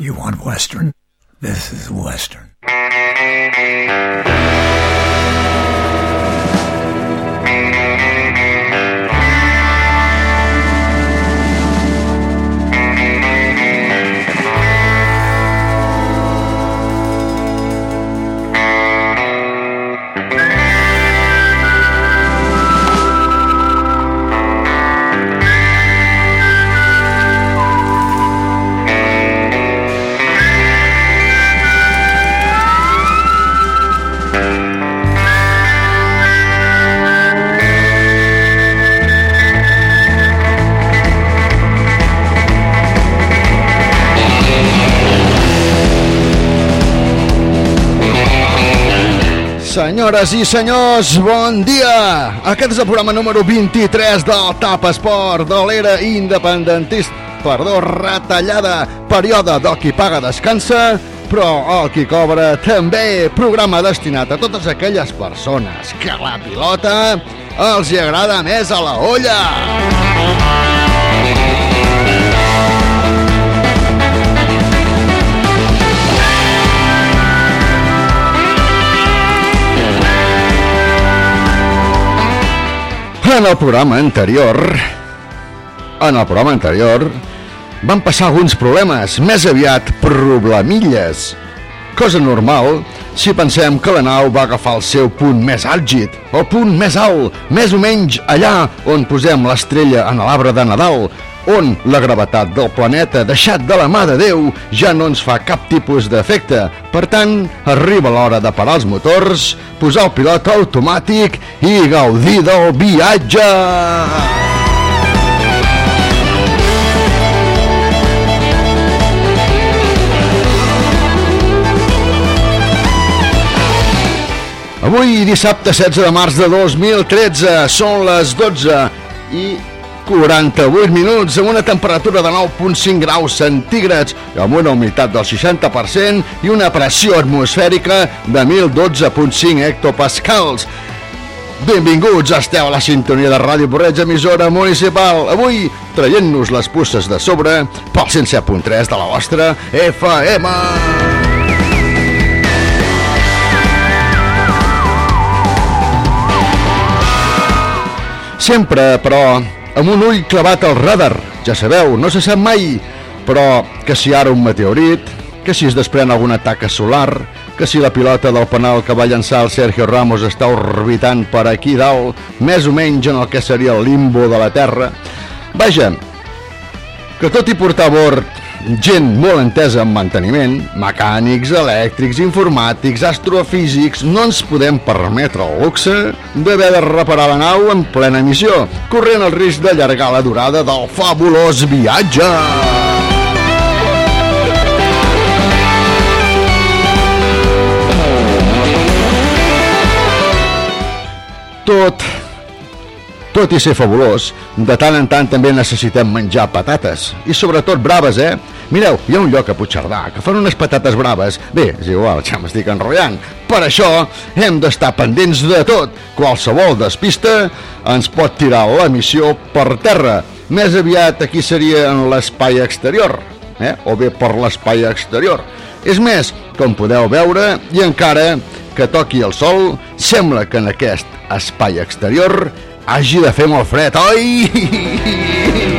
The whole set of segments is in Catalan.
You want Western? This is Western. Senyores i senyors, bon dia! Aquest és el programa número 23 del TAP Esport de l'era independentista, perdó, retallada, període del qui paga descansa, però el qui cobra també programa destinat a totes aquelles persones que la pilota els hi agrada més a la olla. En el programa anterior... En el programa anterior van passar alguns problemes, més aviat problemilles. Cosa normal si pensem que la nau va agafar el seu punt més àlgid, el punt més alt, més o menys allà on posem l'estrella en l'arbre de Nadal, on la gravetat del planeta deixat de la mà de Déu ja no ens fa cap tipus d'efecte. Per tant, arriba l'hora de parar els motors, posar el pilot automàtic i gaudir del viatge! Avui, dissabte 16 de març de 2013, són les 12 i 48 minuts amb una temperatura de 9.5 graus centígrads amb una humitat del 60% i una pressió atmosfèrica de 1.012.5 hectopascals. Benvinguts, esteu a la sintonia de Ràdio Porreig, emissora municipal. Avui, traient-nos les pusses de sobre pel 107.3 de la vostra FM. Sempre, però, amb un ull clavat al radar. Ja sabeu, no se sap mai, però que si ara un meteorit, que si es desprèn alguna taca solar, que si la pilota del penal que va llançar el Sergio Ramos està orbitant per aquí dalt, més o menys en el que seria el limbo de la Terra. Vaja, que tot i portar a bord gent molt entesa en manteniment, mecànics, elèctrics, informàtics, astrofísics, no ens podem permetre el luxe d'haver de reparar la nau en plena missió, corrent el risc d'allargar la durada del fabulós viatge. Tot tot i ser fabulós, de tant en tant també necessitem menjar patates. I sobretot braves, eh? Mireu, hi ha un lloc a Puigcerdà que fan unes patates braves. Bé, és igual, ja m'estic enrotllant. Per això hem d'estar pendents de tot. Qualsevol despista ens pot tirar la missió per terra. Més aviat aquí seria en l'espai exterior, eh? o bé per l'espai exterior. És més, com podeu veure, i encara que toqui el sol, sembla que en aquest espai exterior hagi de fer molt fred, oi?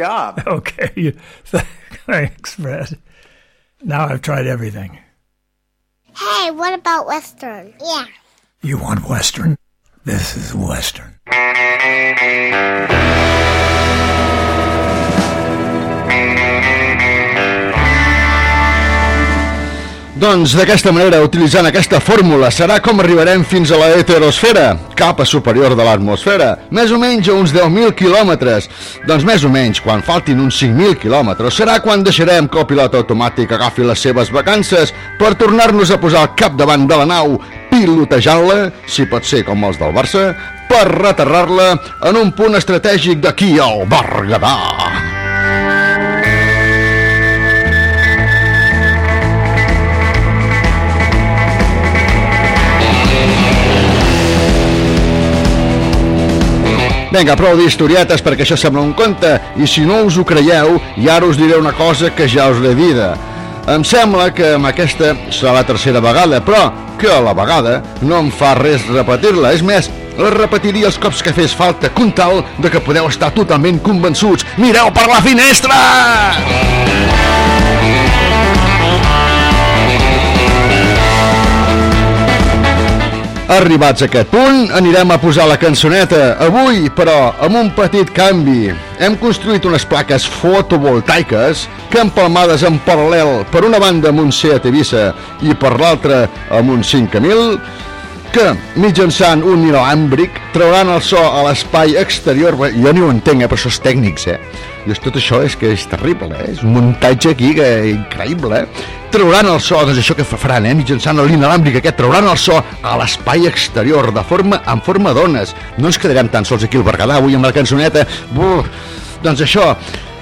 Job. Okay. Thanks, Fred. Now I've tried everything. Hey, Hey, what about Western? Yeah. You want Western? This is Western. Doncs d'aquesta manera, utilitzant aquesta fórmula, serà com arribarem fins a la heterosfera, capa superior de l'atmosfera, més o menys a uns 10.000 quilòmetres. Doncs més o menys, quan faltin uns 5.000 quilòmetres, serà quan deixarem que el pilot automàtic agafi les seves vacances per tornar-nos a posar al capdavant de la nau, pilotejant-la, si pot ser com els del Barça, per reterrar-la en un punt estratègic d'aquí al Berguedà. Vinga, prou d'historietes perquè això sembla un conte i si no us ho creieu, ja ara us diré una cosa que ja us l'he dida. Em sembla que amb aquesta serà la tercera vegada, però que a la vegada no em fa res repetir-la. És més, la repetiria els cops que fes falta, con tal de que podeu estar totalment convençuts. Mireu per la finestra! Arribats a aquest punt, anirem a posar la cançoneta. Avui, però, amb un petit canvi. Hem construït unes plaques fotovoltaiques que empalmades en paral·lel per una banda amb un Seat Ibiza i per l'altra amb un 5000 que, mitjançant un inalàmbric, trauran el so a l'espai exterior. Bé, Jo ni ho entenc, eh, però això és tècnics, eh? I tot això és que és terrible, eh? És un muntatge aquí que increïble, eh? Trauran el so, doncs això que faran, eh? Mitjançant l'inalàmbric aquest, trauran el so a l'espai exterior, de forma, en forma d'ones. No ens quedarem tan sols aquí al Berguedà, avui amb la cançoneta. Buf, doncs això,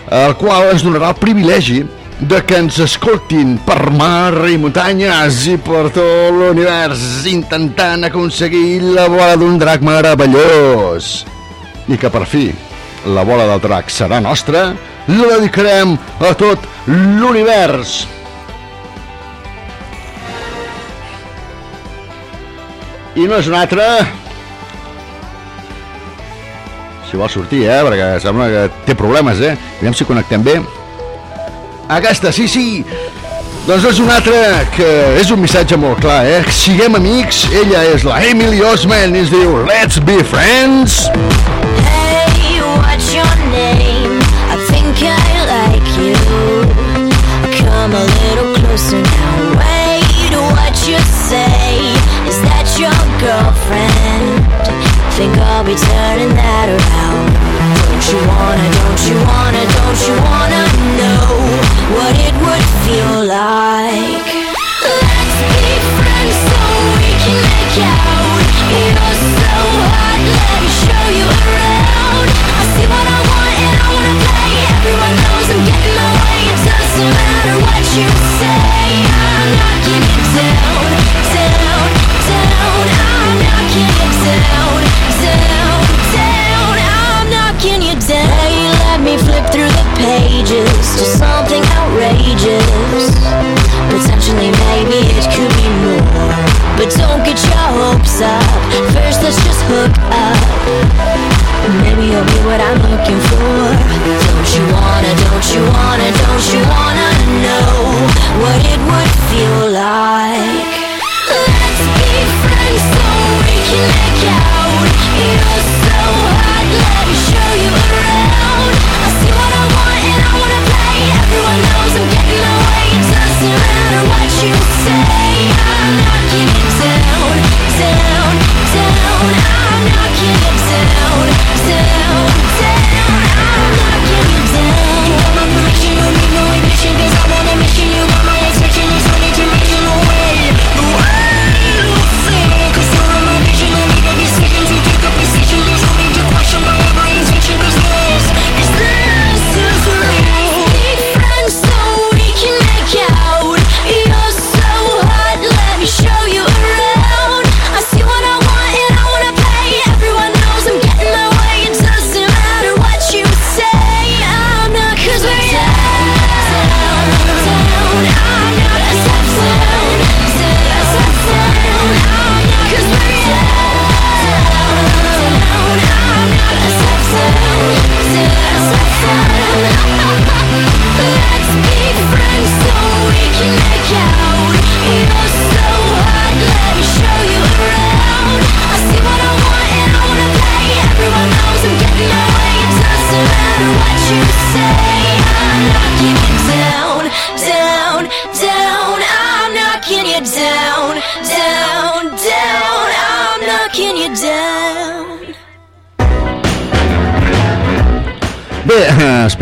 el qual ens donarà el privilegi de que ens escoltin per mar i muntanyes i per tot l'univers intentant aconseguir la bola d'un drac meravellós. I que per fi la bola del drac serà nostra, la dedicarem a tot l'univers. I no és una altra... Si vol sortir, eh? Perquè sembla que té problemes, eh? Aviam si connectem bé. Aquesta, sí, sí. Doncs és una altra que és un missatge molt clar, eh? Siguem amics, ella és la Emily Osman i es diu Let's be friends. Hey, what's your name? I think I like you. Come a little closer now. Wait, what you say? Is that your girlfriend? Think I'll be turning that around. Don't you wanna, don't you wanna, don't you wanna know what it would feel like? Let's be friends so we can make out.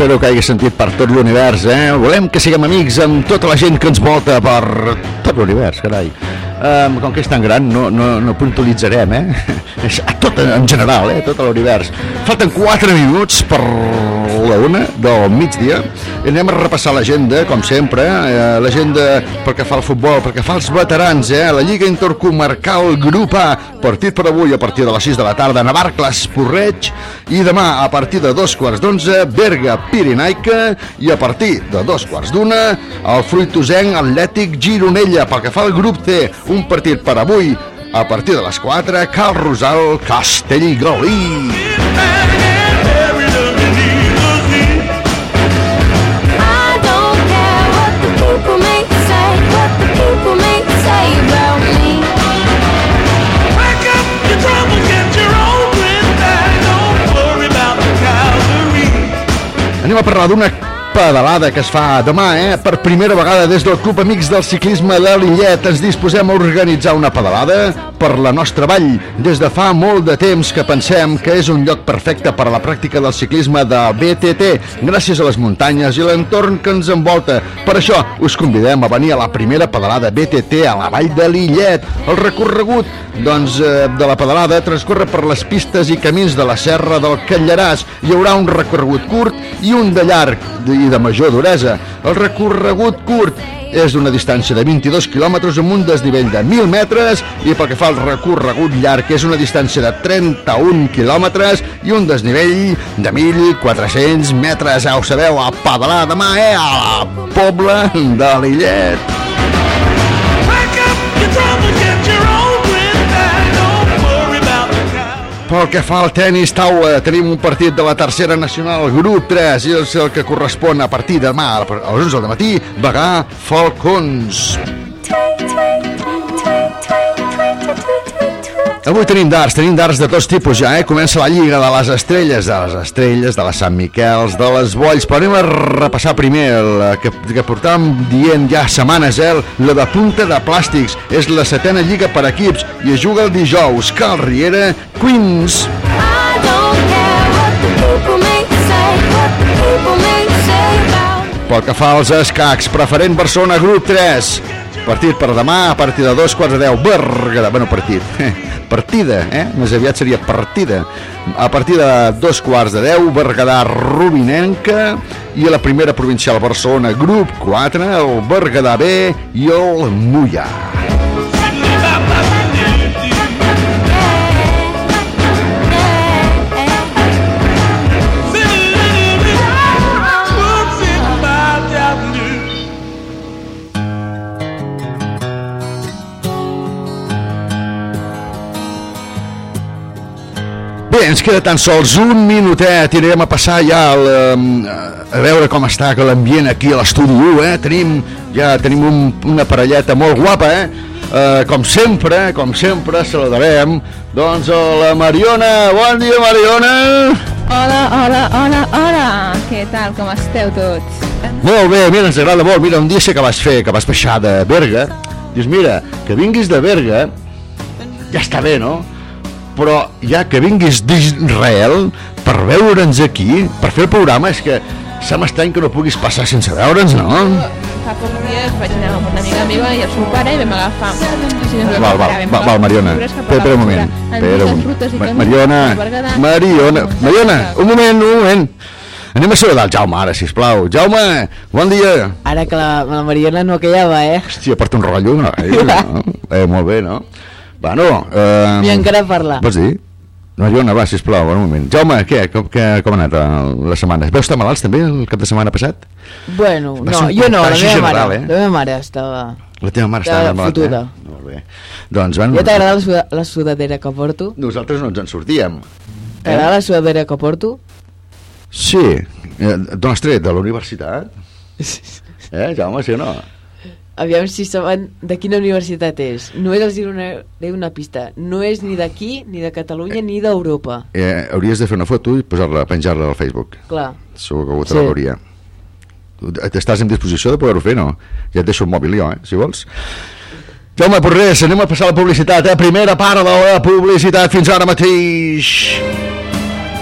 Espero que hagi sentit per tot l'univers, eh? Volem que siguem amics amb tota la gent que ens volta per tot l'univers, carai. Um, com que és tan gran, no, no, no puntualitzarem, eh? A tot, en general, eh? Tot l'univers. Falten 4 minuts per la una del migdia anem a repassar l'agenda, com sempre, eh? l'agenda pel que fa al futbol, pel que fa als veterans, eh? La Lliga Intercomarcal Grup A, partit per avui a partir de les 6 de la tarda, Navarcles, Porreig, i demà a partir de dos quarts d'onze, Berga, Pirinaica, i a partir de dos quarts d'una, el Fruitosenc Atlètic Gironella, pel que fa al grup C, un partit per avui, a partir de les 4, Cal Rosal, Castellgalí. I Anem a parlar d'una pedalada que es fa demà, eh? Per primera vegada des del Club Amics del Ciclisme de Lillet ens disposem a organitzar una pedalada per la nostra vall. Des de fa molt de temps que pensem que és un lloc perfecte per a la pràctica del ciclisme de BTT, gràcies a les muntanyes i l'entorn que ens envolta. Per això us convidem a venir a la primera pedalada BTT a la vall de Lillet. El recorregut doncs, eh, de la pedalada transcorre per les pistes i camins de la serra del Callaràs. Hi haurà un recorregut curt i un de llarg i de major duresa. El recorregut curt és d'una distància de 22 quilòmetres amb un desnivell de 1.000 metres i pel que fa al recorregut llarg és una distància de 31 quilòmetres i un desnivell de 1.400 metres. Ja ho sabeu, a pedalar demà, eh? A la Pobla de Lillet. Pel que fa al tennis taula, tenim un partit de la tercera nacional, grup 3, i és el que correspon a partir de demà, a les 11 del matí, Bagà Falcons. Avui tenim darts, tenim darts de tots tipus ja, eh? Comença la lliga de les estrelles, de les estrelles, de les Sant Miquels, de les Bolls, però anem a repassar primer la que, que portàvem dient ja setmanes, eh? La de punta de plàstics, és la setena lliga per equips i es juga el dijous, Cal Riera, Queens. Pel que fa als escacs, preferent Barcelona, grup 3. Partit per demà, a partir de dos quarts de deu, Berguedà, bueno, partit, partida, eh? Més aviat seria partida. A partir de dos quarts de deu, Berguedà, Rubinenca, i a la primera provincial Barcelona, grup 4, el Berguedà B i el Mollà. Bé, ens queda tan sols un minutet i anirem a passar ja al, eh, a veure com està l'ambient aquí a l'estudi 1, eh? Tenim, ja tenim un, una parelleta molt guapa, eh? Eh, com sempre, com sempre, saludarem doncs a la Mariona. Bon dia, Mariona! Hola, hola, hola, hola! Què tal, com esteu tots? Molt bé, mira, ens agrada molt. Mira, un dia sé que vas fer, que vas baixar de Berga. Dius, mira, que vinguis de Berga, ja està bé, no? Però ja que vinguis d'Israel per veure'ns aquí, per fer el programa, és que se m'estrany que no puguis passar sense veure'ns, no? Fa pocs dies vaig anar amb una amiga meva i el seu pare i vam agafar... Vam Val, val, val, val, Mariona. Espera, un moment. Espera un camins, Mariona. Mariona, Mariona, un moment, un moment. Anem a saludar el Jaume ara, sisplau. Jaume, bon dia. Ara que la, la Mariona no quedava, eh? Hòstia, porta un rotllo, no? Eh, no? Eh, molt bé, no? Bueno, eh... I encara parla. Pots dir? Mariona, va, sisplau, un moment. Jaume, què? Com, què, com ha anat eh, la setmana? Veus estar malalts també el cap de setmana passat? Bueno, Va no, jo no, la meva general, mare. eh? La meva mare estava... La teva mare Estava malalt, fotuda. eh? Molt bé. Doncs, bueno, Ja t'agrada la, suda, la sudadera que porto? nosaltres no ens en sortíem. T'agrada la sudadera que porto? Sí. Eh, D'on has tret? De la universitat? Eh, Jaume, sí o no? Aviam si saben de quina universitat és. Només els diré una, pista. No és ni d'aquí, ni de Catalunya, ni d'Europa. Eh, hauries de fer una foto i posar-la, penjar-la al Facebook. Clar. Segur que algú te Sí. la veuria. Estàs en disposició de poder-ho fer, no? Ja et deixo el mòbil jo, eh, si vols. Jaume, per res, anem a passar la publicitat, eh? Primera part de la publicitat fins ara mateix.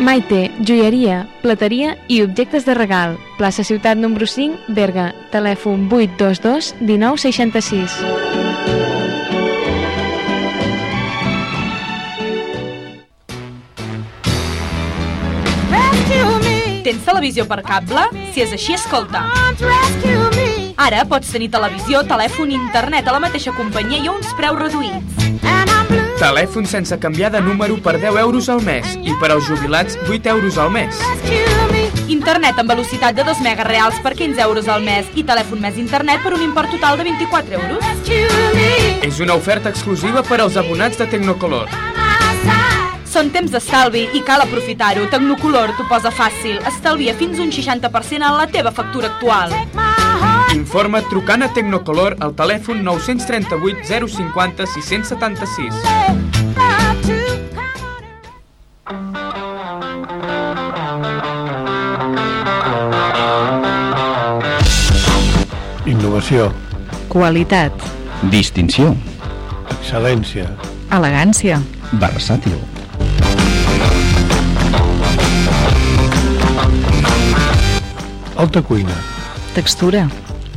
Maite, joieria, plateria i objectes de regal. Plaça Ciutat número 5, Berga. Telèfon 822 1966. Tens televisió per cable? Si és així, escolta. Ara pots tenir televisió, telèfon i internet a la mateixa companyia i a uns preus reduïts. Telèfon sense canviar de número per 10 euros al mes i per als jubilats 8 euros al mes. Internet amb velocitat de 2 megas reals per 15 euros al mes i telèfon més internet per un import total de 24 euros. És una oferta exclusiva per als abonats de Tecnocolor. Són temps d'estalvi i cal aprofitar-ho. Tecnocolor t'ho posa fàcil. Estalvia fins un 60% en la teva factura actual. Informa trucant a Tecnocolor al telèfon 938 050 676. Innovació, Qualitat. Distinció. excel·lència, Elegància. Versàtil. alta cuina, Textura.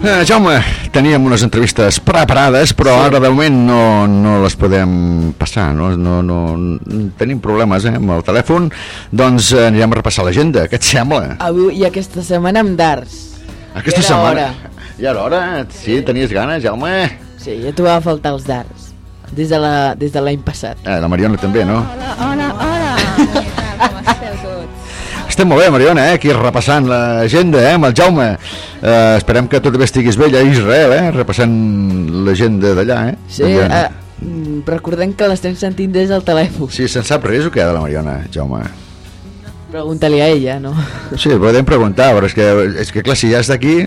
Eh, Jaume, teníem unes entrevistes preparades, però sí. ara de moment no, no les podem passar, no, no, no, tenim problemes eh, amb el telèfon, doncs eh, anirem a repassar l'agenda, què et sembla? Avui i aquesta setmana amb darts. Aquesta Ja setmana? hora. Ja era hora? Sí, tenies ganes, Jaume? Sí, ja t'ho va faltar els darts. Des de la- des de l'any passat. Eh, la Mariona també, no? Hola, hola. Tots? Estem molt bé, Mariona, eh? aquí repassant l'agenda eh? amb el Jaume. Eh, esperem que tot bé estiguis bé a Israel, eh? repassant l'agenda d'allà. Eh? Sí, eh, mm, recordem que l'estem sentint des del telèfon. Sí, se'n sap res o què de la Mariona, Jaume? Pregunta-li a ella, no? Sí, podem preguntar, però és que, és que clar, si ja està aquí,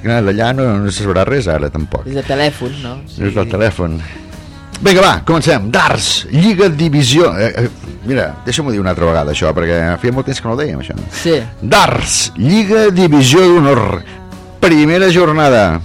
clar, d'allà no, no se sabrà res ara, tampoc. Des de telèfon, no? Des del telèfon. Vinga, va, comencem. Darts, Lliga Divisió... Eh, eh, mira, deixa'm-ho dir una altra vegada, això, perquè feia molt temps que no ho dèiem, això. Sí. Darts, Lliga Divisió d'Honor, primera jornada.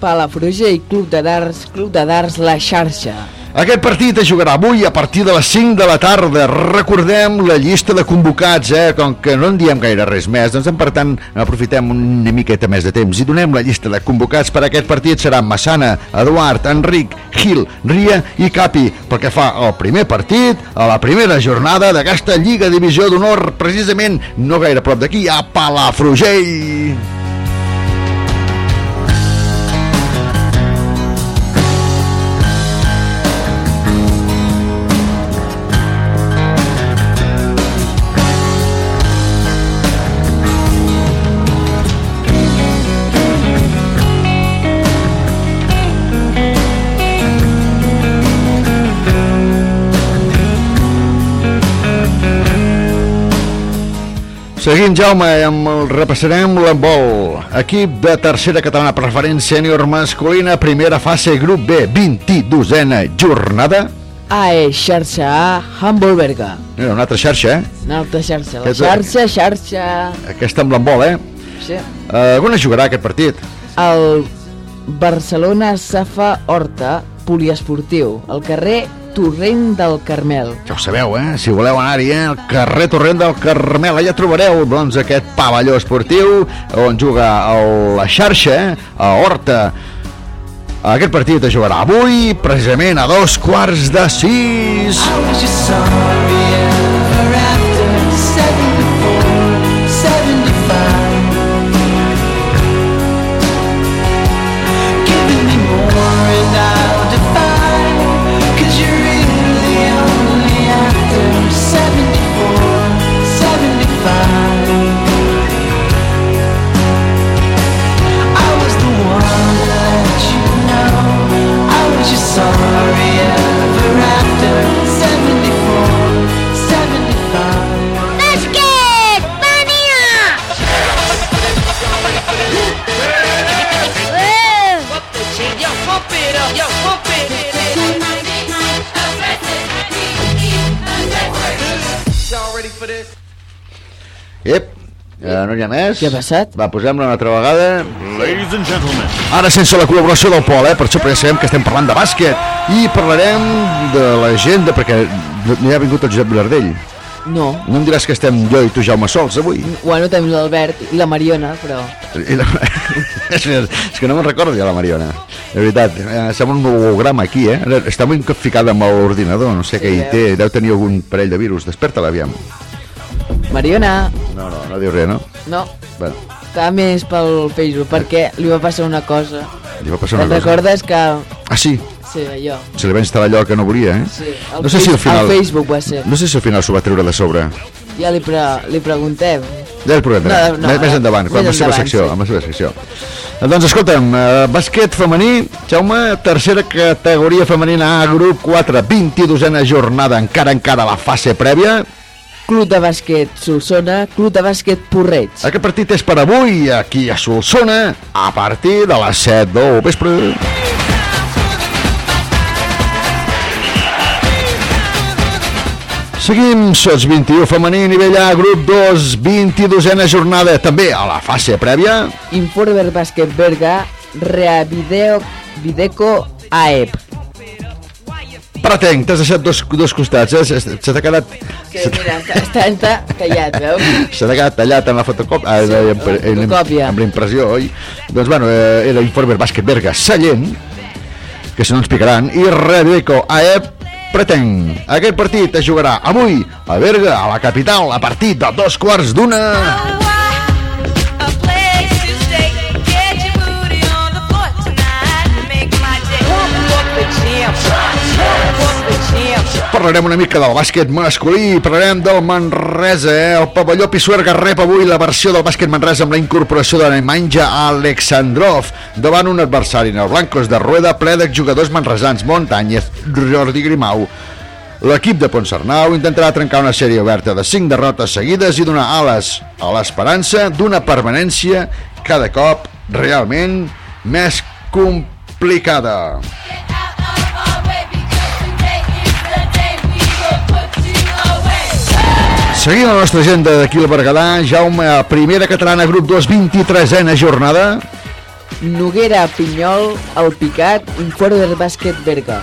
Palafrugell, Club de Darts, Club de Darts, La Xarxa. Aquest partit es jugarà avui a partir de les 5 de la tarda. Recordem la llista de convocats, eh? Com que no en diem gaire res més, doncs per tant aprofitem una miqueta més de temps i donem la llista de convocats per a aquest partit. Seran Massana, Eduard, Enric, Gil, Ria i Capi. Pel que fa al primer partit, a la primera jornada d'aquesta Lliga Divisió d'Honor, precisament no gaire prop d'aquí, a Palafrugell. Seguint, Jaume, amb el, repassarem l'handbol. Equip de tercera catalana preferent sènior masculina, primera fase, grup B, 22a jornada. AE, xarxa A, Humboldt Berga. Mira, una altra xarxa, eh? Una altra xarxa. La Aquesta- xarxa, xarxa... Aquesta amb l'handbol, eh? Sí. Uh, on es jugarà aquest partit? El Barcelona Safa Horta Poliesportiu, al carrer Torrent del Carmel. Ja ho sabeu, eh? Si voleu anar-hi, eh? Al carrer Torrent del Carmel, allà trobareu doncs, aquest pavelló esportiu on juga el, la xarxa, eh? A Horta. Aquest partit es jugarà avui, precisament a dos quarts de sis. Sorry Ep, eh, no hi ha més. Què ha passat? Va, posem-la una altra vegada. Ladies and gentlemen, Ara sense la col·laboració del Pol, eh? per això ja sabem que estem parlant de bàsquet i parlarem de l'agenda perquè no hi ha vingut el Josep Vilardell. No. No em diràs que estem jo i tu Jaume sols avui. Bueno, tenim l'Albert i la Mariona, però... I la... és, és que no me'n recordo ja la Mariona. De veritat, eh, sembla un holograma aquí, eh? Està molt ficada amb l'ordinador, no sé què hi té, deu tenir algun parell de virus. Desperta-la, aviam. Mariona, No, no, no diu res, no? no, Bueno, està més pel Facebook, perquè li va passar una cosa. li va passar una cosa. recordes que... Ah, sí, Sí, allò. se li va instal·lar allò que no volia, eh? Sí, al no sé si al final... al Facebook va ser. No sé si al final s'ho va treure de sobre. Ja li, pre li preguntem. Ja el provarem, No, no, més, més endavant, més amb la seva secció, sí. amb la seva secció. Eh, Doncs escolta'm, eh, bàsquet femení, Jaume, tercera categoria femenina A, grup 4, 22a jornada, encara encara la fase prèvia. Club de bàsquet Solsona, Club de bàsquet Porreig. Aquest partit és per avui, aquí a Solsona, a partir de les 7 del vespre. Seguim, sots 21 femení, nivell A, grup 2, 22a jornada, també a la fase prèvia. Informer Bàsquet Berga, Reavideo Videco AEP. Pretenc, t'has deixat dos, dos costats, eh? Se, se t'ha quedat... Que mira, està, està, tallat, veus? Se t'ha quedat tallat en la fotocòpia, Sí, en, la en, fotocòpia. amb la impressió, oi? Doncs, bueno, eh, era Informer Bàsquet Berga Sallent, que si no ens picaran, i Rebeco AEP Pretenc. Aquest partit es jugarà avui a Berga, a la capital, a partir de dos quarts d'una. Parlarem una mica del bàsquet masculí, parlarem del Manresa, eh? El pavelló Pisuerga rep avui la versió del bàsquet Manresa amb la incorporació de Nemanja Alexandrov davant un adversari en el Blancos de Rueda ple d'exjugadors manresans, Montanyez, Jordi Grimau. L'equip de Ponsarnau intentarà trencar una sèrie oberta de 5 derrotes seguides i donar ales a l'esperança d'una permanència cada cop realment més complicada. Seguint la nostra agenda d'aquí al Berguedà, Jaume, primera catalana, grup 2, 23a jornada. Noguera Pinyol, El Picat, Informer Bàsquet Berga.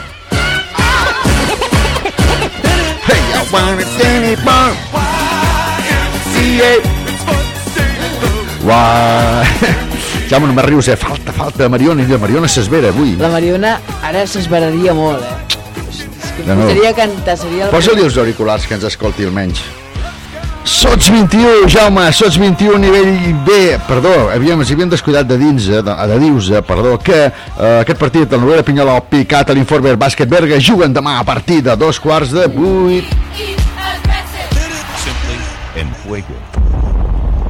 Hey, I wanna it more. Jaume, no me rius, eh? Falta, falta Mariona, i la Mariona s'esvera avui. La Mariona ara s'esveraria molt, eh? Que De nou. posaria a cantar, seria... el- Posa-li els auriculars que ens escolti almenys. Sots 21, Jaume, Sots 21, nivell B, perdó, havíem, ens havíem descuidat de dins, eh, de, de dius, eh, perdó, que eh, aquest partit, el Noguera Pinyola, el Picat, l'Informer, Bàsquet Berga, juguen demà a partir de dos quarts de vuit.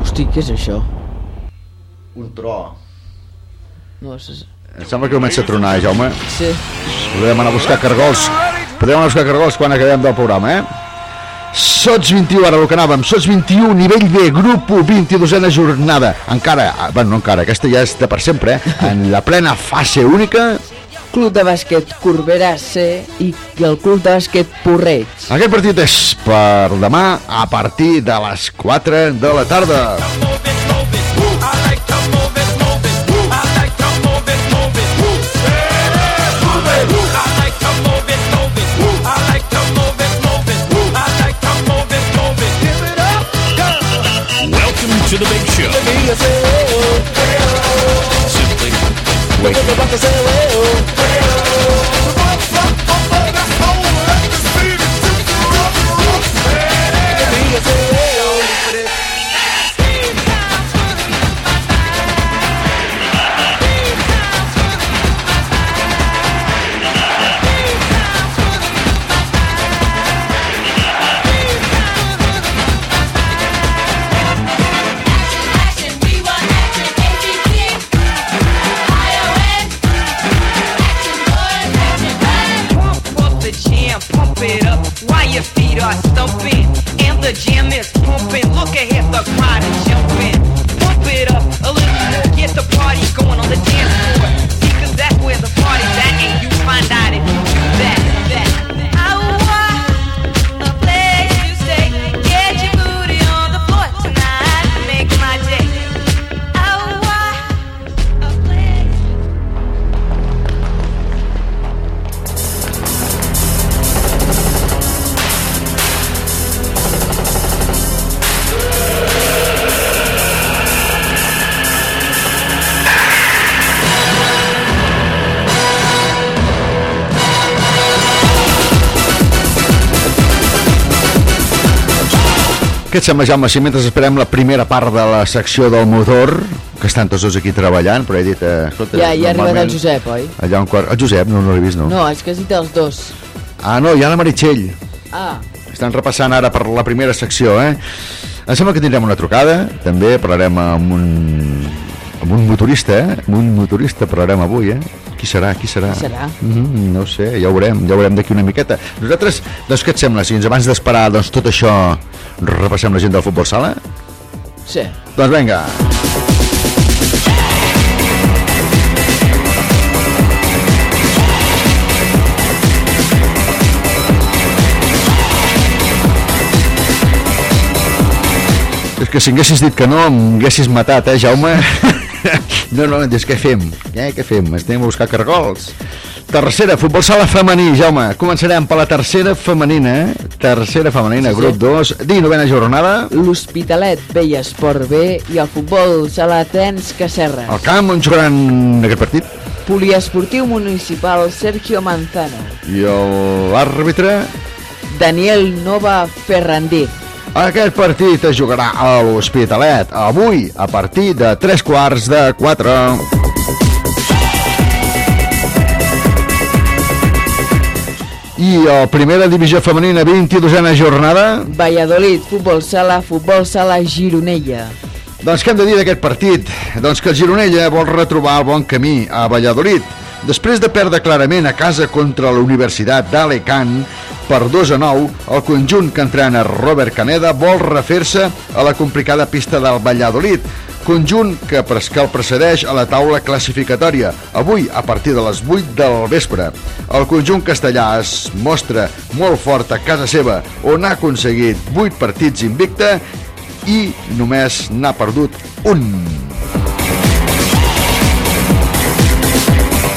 Hosti, què és això? Un tro. No, és... Em sembla que comença a tronar, Jaume. Sí. Podem anar a buscar cargols. Podem anar a buscar cargols quan acabem del programa, eh? Sots 21, ara el que anàvem, Sots 21, nivell B, grup 1, 22a jornada. Encara, ah, bueno, no encara, aquesta ja és de per sempre, eh? En la plena fase única, Club de bàsquet Corbera C i el Club de bàsquet Porreig. aquest partit és per demà a partir de les 4 de la tarda. To the big show. Simply wake Què et sembla, Jaume, si mentre esperem la primera part de la secció del motor, que estan tots dos aquí treballant, però he dit... Eh, escolta, Ja, ja ha arribat el Josep, oi? Allà un quart... El Josep, no, no l'he vist, no. No, és que has dit els dos. Ah, no, hi ha la Meritxell. Ah, Estan repassant ara per la primera secció, eh? Em sembla que tindrem una trucada, també parlarem amb un, amb un motorista, eh? Amb un motorista parlarem avui, eh? Qui serà, qui serà? Qui serà? Mm no sé, ja ho veurem, ja ho veurem d'aquí una miqueta. Nosaltres, doncs què et sembla, si ens abans d'esperar doncs, tot això repassem la gent del futbol sala? sí. Doncs vinga. És que si haguessis dit que no, em haguessis matat, eh, Jaume? No, no, dius, què fem? Eh, què fem? Estem a buscar cargols. Tercera, futbol sala femení, Jaume. Començarem per la tercera femenina, eh? Tercera femenina, Sí, sí. grup 2, 19a jornada. L'Hospitalet i Esport B i el futbol sala Tens Cacerres. Al camp on jugaran aquest partit. Poliesportiu municipal Sergio Manzano. I l'àrbitre... Daniel Nova Ferrandiz. Aquest partit es jugarà a l'Hospitalet avui a partir de 3 quarts de 4. I a primera divisió femenina 22a jornada Valladolid, futbol sala, futbol sala Gironella. Doncs què hem de dir d'aquest partit? Doncs que el Gironella vol retrobar el bon camí a Valladolid. Després de perdre clarament a casa contra la Universitat d'Alecant per 2 a 9, el conjunt que entrena Robert Caneda vol refer-se a la complicada pista del Valladolid, conjunt que, pres- que el precedeix a la taula classificatòria, avui a partir de les 8 del vespre. El conjunt castellà es mostra molt fort a casa seva, on ha aconseguit 8 partits invicta i només n'ha perdut un.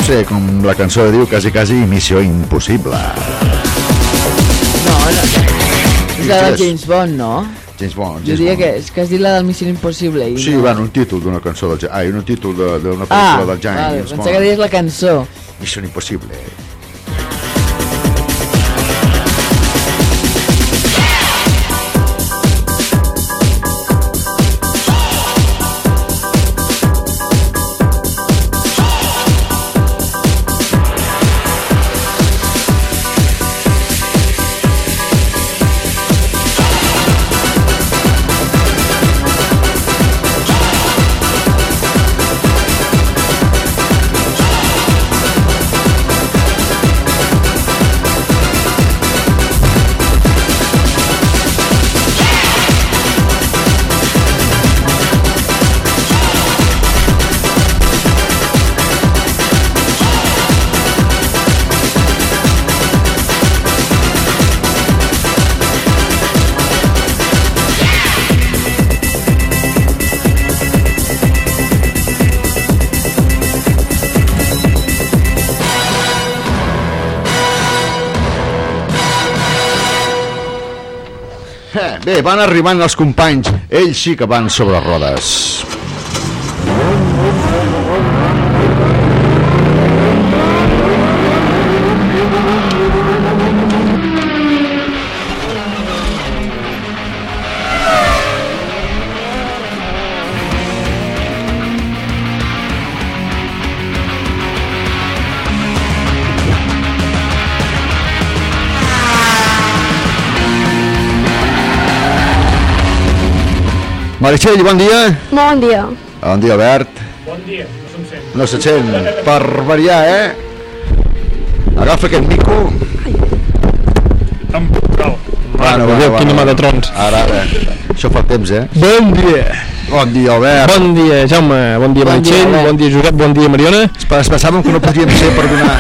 Sí, com la cançó diu, quasi, quasi missió impossible. No. És la és? James Bond, no? James Bond, Jo James diria Bond. que és que has dit la del Missió Impossible. I Sí, no. bueno, un títol d'una cançó del... Ai, un títol de- d'una Ah, pel·lícula del James vale, Bond. pensava que deies la cançó. Missió impossible. Bé, van arribant els companys. Ells sí que van sobre rodes. Meritxell, bon dia. Bon dia. Bon dia, Albert. Bon dia, no se'm sent. No se sent. Per variar, eh? Agafa aquest mico. Temporal. Bueno, de Déu, quina mà de trons. Ara, ara. Això fa temps, eh? Bon dia. Bon dia, Albert. Bon dia, Jaume. Bon dia, Bon dia, Meritxell. Bon dia, Josep. Bon dia, Mariona. Es pensàvem que no podíem ser per donar...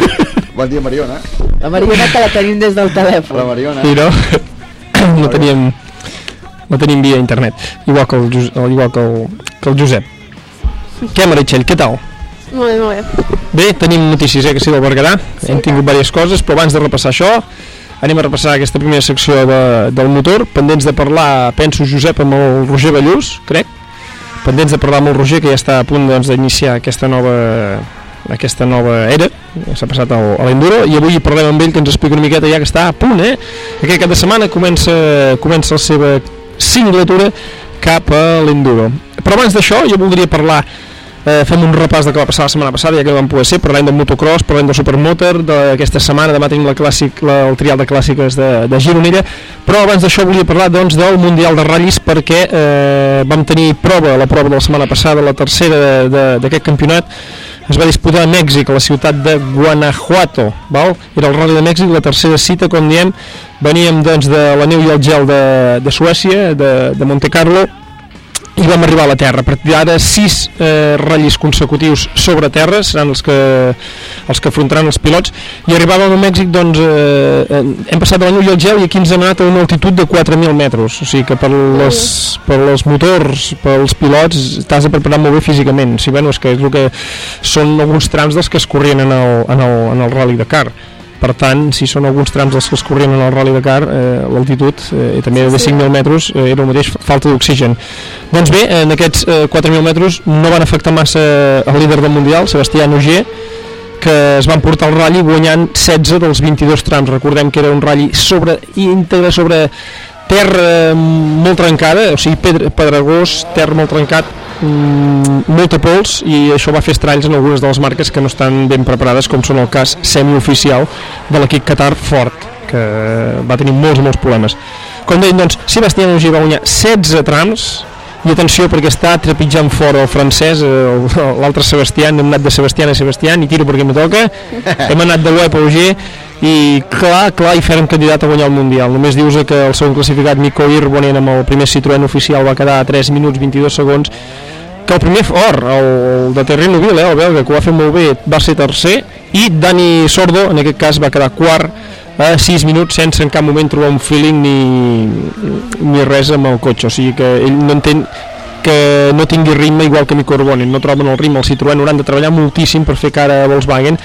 Bon dia, Mariona. La Mariona que la tenim des del telèfon. La Mariona. I no, no teníem no tenim via internet. Igual que el, igual que el, que el Josep. Què Meritxell, què tal? Molt bé, molt bé. Bé, tenim notícies, eh, que sí, del Berguedà. Hem tingut diverses coses, però abans de repassar això anem a repassar aquesta primera secció de, del motor, pendents de parlar penso Josep amb el Roger Ballús, crec. Pendents de parlar amb el Roger que ja està a punt doncs, d'iniciar aquesta nova aquesta nova era. S'ha passat al, a l'Enduro. I avui parlem amb ell que ens explica una miqueta ja que està a punt eh? aquest cap de setmana comença, comença la seva singlatura cap a l'Enduro. Però abans d'això jo voldria parlar eh, fem un repàs de què va passar la setmana passada ja que no vam poder ser, parlem del motocross parlem del supermotor d'aquesta setmana demà tenim la clàssic, la, el trial de clàssiques de, de Gironella. Però abans d'això volia parlar doncs, del Mundial de Ratllis perquè eh, vam tenir prova, la prova de la setmana passada la tercera d'aquest campionat es va disputar a Mèxic, a la ciutat de Guanajuato, val? era el Rally de Mèxic, la tercera cita, com diem, veníem doncs, de la neu i el gel de, de Suècia, de, de Monte Carlo, i vam arribar a la Terra. A partir d'ara, sis eh, ratllis consecutius sobre terra seran els que, els que afrontaran els pilots. I arribàvem a Mèxic, doncs, eh, eh, hem passat de la neu i el gel i aquí ens hem anat a una altitud de 4.000 metres. O sigui que per, les, per els motors, per als pilots, t'has de preparar molt bé físicament. O sigui, bueno, és que és el que són alguns trams dels que es corrien en el, en el, en el Rally Dakar per tant, si són alguns trams dels que es corrien en el Rally Dakar, eh, l'altitud eh, també de 5.000 metres eh, era el mateix falta d'oxigen. Doncs bé, en aquests eh, 4.000 metres no van afectar massa el líder del Mundial, Sebastià Ogier, que es van portar el ratll guanyant 16 dels 22 trams. Recordem que era un ratll sobre, íntegre sobre terra molt trencada, o sigui, pedra, pedregós, terra molt trencat, molta pols i això va fer estralls en algunes de les marques que no estan ben preparades com són el cas semioficial de l'equip Qatar Ford que va tenir molts molts problemes. Com deien doncs Sebastián Ogier va guanyar 16 trams i atenció perquè està trepitjant fora el francès eh, l'altre Sebastián, hem anat de Sebastián a Sebastián i tiro perquè me toca. Hem anat de web a Ogier i clar, clar, i fèrem candidat a guanyar el Mundial. Només dius que el segon classificat Nico Irbonen amb el primer Citroën oficial va quedar a 3 minuts 22 segons que el primer or, el de Terreno Vil, eh, el belga, que ho va fer molt bé, va ser tercer, i Dani Sordo, en aquest cas, va quedar quart a 6 minuts sense en cap moment trobar un feeling ni, ni res amb el cotxe, o sigui que ell no entén que no tingui ritme igual que Mico Urbonen, no troben el ritme, el Citroën hauran de treballar moltíssim per fer cara a Volkswagen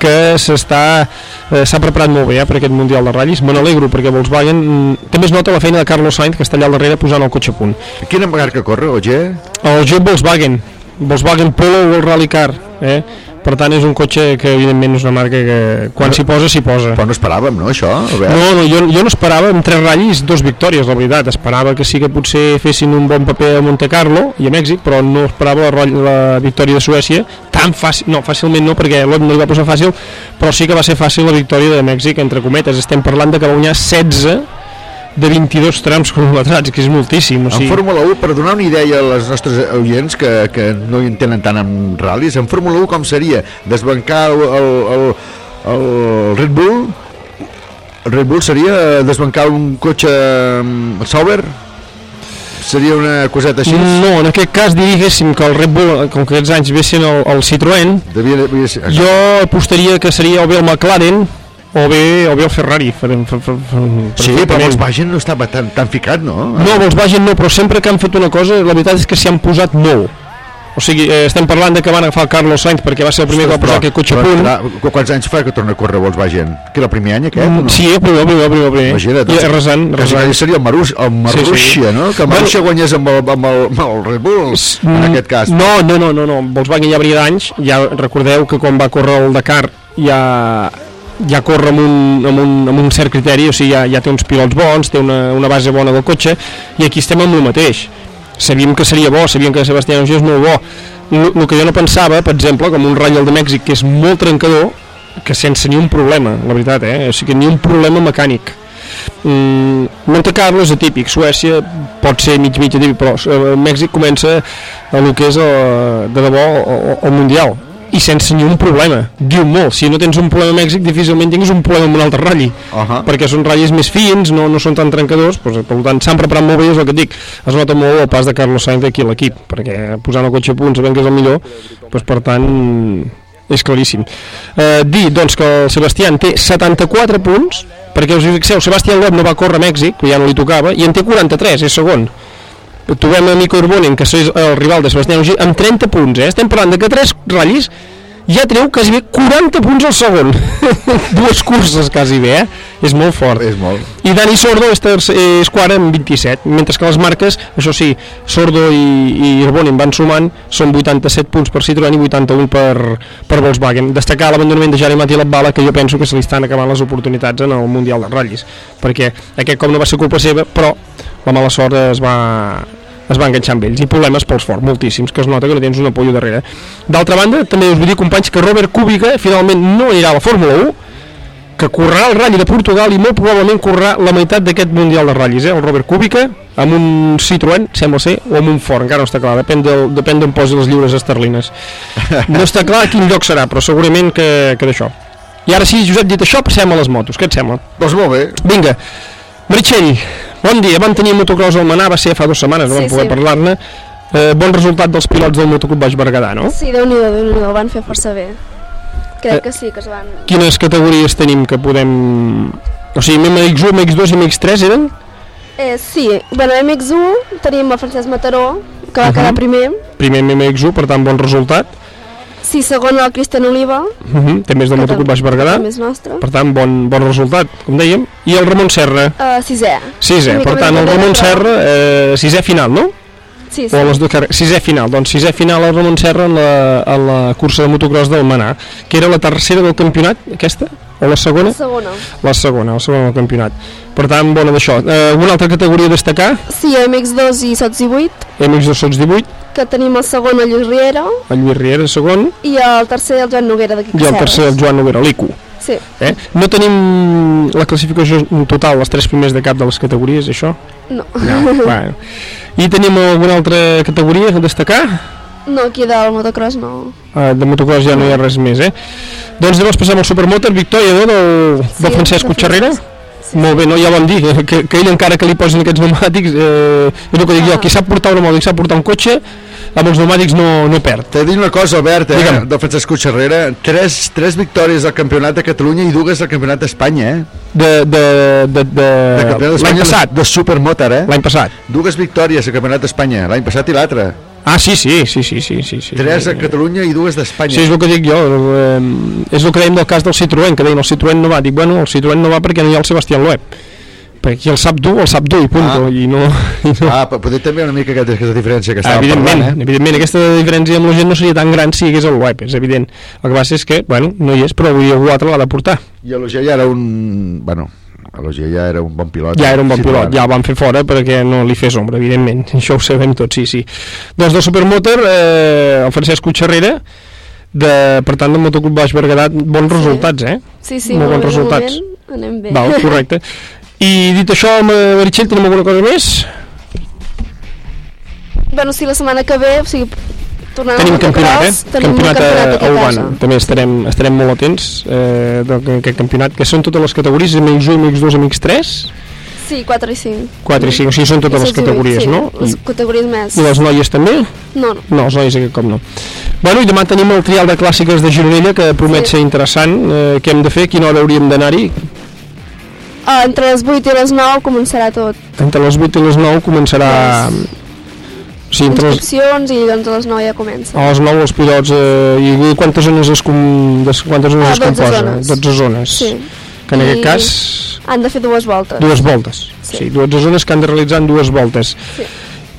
que s'està eh, s'ha preparat molt bé eh, per aquest Mundial de Ratllis. Me n'alegro perquè Volkswagen mm, també es nota la feina de Carlos Sainz que està allà al darrere posant el cotxe a punt. Quina marca corre, el Jeep Volkswagen. Volkswagen Polo World Rally Car eh? Per tant és un cotxe que evidentment és una marca que quan s'hi posa s'hi posa. Però no esperàvem, no, això? No, no, jo, jo no esperava amb tres ratllis dos victòries, la veritat. Esperava que sí que potser fessin un bon paper a Monte Carlo i a Mèxic, però no esperava la, ratll- la victòria de Suècia tan fàcil, no, fàcilment no, perquè l'Ot no li va posar fàcil però sí que va ser fàcil la victòria de Mèxic entre cometes, estem parlant de que va guanyar 16 de 22 trams cronometrats, que és moltíssim o En sigui, Fórmula 1, per donar una idea als nostres oients que, que no hi entenen tant en ral·lis, en Fórmula 1 com seria? Desbancar el, el, el, el Red Bull? El Red Bull seria desbancar un cotxe mm, Sauber? Seria una coseta així? No, en aquest cas diguéssim que el Red Bull, com que aquests anys ve sent el, el Citroën, Devia, devia ser... jo apostaria que seria o bé el McLaren o bé, o bé el Ferrari. Per, per, per, per, Sí, però Volkswagen no estava tan, tan ficat, no? No, Volkswagen no, però sempre que han fet una cosa, la veritat és que s'hi han posat molt. O sigui, eh, estem parlant de que van agafar el Carlos Sainz perquè va ser el primer que va posar aquest cotxe a punt. Però, quants anys fa que torna a córrer Volkswagen? Que era el primer any aquest? Mm, no? Sí, el primer, el primer, el primer. primer. Imagina't. I resant, Quasi resant. que seria el, Marus, el Marussia, no? Que Marussia guanyés amb el, amb el, amb el Red Bull, en aquest cas. Mm, No, no, no, no, no. Volkswagen ja venia d'anys, ja recordeu que quan va córrer el Dakar ja ja corre amb un, amb, un, amb un cert criteri, o sigui, ja, ja té uns pilots bons, té una, una base bona del cotxe, i aquí estem amb el mateix. Sabíem que seria bo, sabíem que Sebastián Ogier és molt bo. El, el que jo no pensava, per exemple, com un ratll de Mèxic, que és molt trencador, que sense ni un problema, la veritat, eh? O sigui, ni un problema mecànic. Mm, Monte Carlo és atípic, Suècia pot ser mig mig atípic, però eh, Mèxic comença el que és eh, de debò el, el Mundial i sense ni un problema, diu molt si no tens un problema a Mèxic difícilment tinguis un problema amb un altre ratll, uh -huh. perquè són ratllis més fins, no, no són tan trencadors doncs, per tant s'han preparat molt bé, és el que et dic. Es nota molt el pas de Carlos Sainz aquí a l'equip perquè posant el cotxe a punt sabent que és el millor doncs, per tant és claríssim. Eh, dir doncs que el Sebastián té 74 punts perquè us fixeu, Sebastián Loeb no va córrer a Mèxic ja no li tocava, i en té 43, és segon trobem a Mico Urbonen, que és el rival de Sebastián Ogier, amb 30 punts, eh? Estem parlant de que tres ratllis ja treu quasi bé 40 punts al segon. Dues curses quasi bé, eh? És molt fort. És molt. I Dani Sordo és, tercer, és quart amb 27, mentre que les marques, això sí, Sordo i, i Urbonen van sumant, són 87 punts per Citroën i 81 per, per Volkswagen. Destacar l'abandonament de Jeremy Latbala, que jo penso que se li estan acabant les oportunitats en el Mundial de Ratllis, perquè aquest cop no va ser culpa seva, però la mala sort es va, es va enganxar amb ells i problemes pels forts, moltíssims, que es nota que no tens un apoyo darrere. D'altra banda, també us vull dir, companys, que Robert Kubica finalment no anirà a la Fórmula 1, que correrà el ratll de Portugal i molt probablement correrà la meitat d'aquest Mundial de ratllis, eh? el Robert Kubica, amb un Citroën, sembla ser, o amb un Ford, encara no està clar, depèn del- depèn d'on posi les lliures esterlines. No està clar a quin lloc serà, però segurament que, que d'això. I ara sí, Josep, dit això, passem a les motos, què et sembla? Doncs molt bé. Vinga, Meritxell, bon dia, vam tenir motocross al Manà, va ser fa dues setmanes, no Sí, vam poder sí. parlar-ne. Eh, bon resultat dels pilots del Motoclub Baix Berguedà, no? Sí, déu-n'hi-do, déu nhi ho van fer força bé. Crec Eh, que sí, que es van... Quines categories tenim que podem... O sigui, MX1, MX2 i MX3 eren? Eh, sí, bueno, a MX1 tenim el Francesc Mataró, que va Mhm. quedar primer. Primer MX1, per tant, bon resultat. Sí, segon el Cristian Oliva, Uh -huh. També és del Motoclub Baix Berguedà. també és nostre. Per tant, bon, bon resultat, com dèiem. I el Ramon Serra, uh, sisè. sisè. Per tant, més el Ramon però- Serra, eh, sisè final, no? Sí, sí. O a les dues carreres. Sisè final, doncs sisè final el Ramon Serra en la, en la cursa de motocross del Manà, que era la tercera del campionat, aquesta? O la segona? La segona. La segona, la segona del campionat. Per tant, bona d'això. Eh, alguna altra categoria a destacar? Sí, a MX2 i Sots 18, MX2 sots 18, que tenim el segon el Lluís Riera el Lluís Riera segon, i el tercer el Joan Noguera d'aquí i el tercer el Joan Noguera, l'ICU. Sí. Eh? No tenim la classificació total, les tres primers de cap de les categories, això? No. No, bueno. I tenim alguna altra categoria a destacar? No, aquí del motocross no. Uh, de motocross ja no hi ha res més, eh? Doncs llavors passem al Supermotor, Victòria, no? Del, del Francesc Cotxarrera? Molt bé, no, ja vam dir que, que, que ell encara que li posin aquests pneumàtics eh, és el que dic jo, qui sap portar una moto i sap portar un cotxe amb els pneumàtics no, no perd T'he dir una cosa, Albert, eh, Digue'm. del Francesc Cotxarrera, tres, tres victòries al Campionat de Catalunya i dues al Campionat d'Espanya, eh? de, de, de, de, De Campionat l'any d'Espanya passat de Supermotor, eh? l'any passat Dues victòries al Campionat d'Espanya, l'any passat i l'altre. Ah sí, sí, sí, sí, sí, sí, sí. Tres a Catalunya i dues d'Espanya. Sí, és el que dic jo, eh, és el que dèiem del cas del Citroën, que deien el Citroën no va, dic, bueno, el Citroën no va perquè no hi ha el Sebastián Loeb, perquè qui el sap dur, el sap dur i punt, Ah. i no... I no. Ah, però potser també una mica aquesta, aquesta diferència que Ah, estàvem evidentment, parlant, eh? evidentment, aquesta diferència amb la gent no seria tan gran si hi hagués el web, és evident. El que passa és que, bueno, no hi és, però avui algú altre l'ha de portar. I l'Ogier ja era un... Bueno, l'Ogier ja era un bon pilot. Ja era un bon Sí, pilot, ja el van fer fora perquè no li fes ombra, evidentment. Això ho sabem tots, sí, sí. Doncs del Supermotor, eh, el Francesc Cotxarrera, de, per tant, del Motoclub Baix Berguedat, bons resultats, eh? Sí, sí, molt molt bons bé, resultats. moment anem bé. Val, correcte. I dit això, amb eh, Meritxell, tenim alguna cosa més? bueno, sí, la setmana que ve, o sigui, tornant Tenim campionat, eh? motocross, tenim campionat, campionat a, aquí a a. També estarem, estarem molt atents eh, d'aquest campionat, que són totes les categories, MX1, MX2, MX3, Sí, 4 i 5. 4 i 5, o sigui, són totes les categories, sí, no? les categories més. I les noies també? No, no. No, els nois aquest cop no. Bueno, i demà tenim el trial de clàssiques de Gironella, que promet Sí. ser interessant. Eh, què hem de fer? Quina hora hauríem d'anar-hi? Uh, entre les 8 i les 9 començarà tot. Entre les 8 i les 9 començarà... Sí, entre inscripcions i doncs a les 9 ja comença. a les 9 els pilots eh, i quantes zones es, com, de, quantes zones Ah, es 12 composa? zones. 12 zones. Sí. Que en aquest I cas Han de fer dues voltes. dues voltes. Sí. sí, 12 zones que han de realitzar en dues voltes. Sí.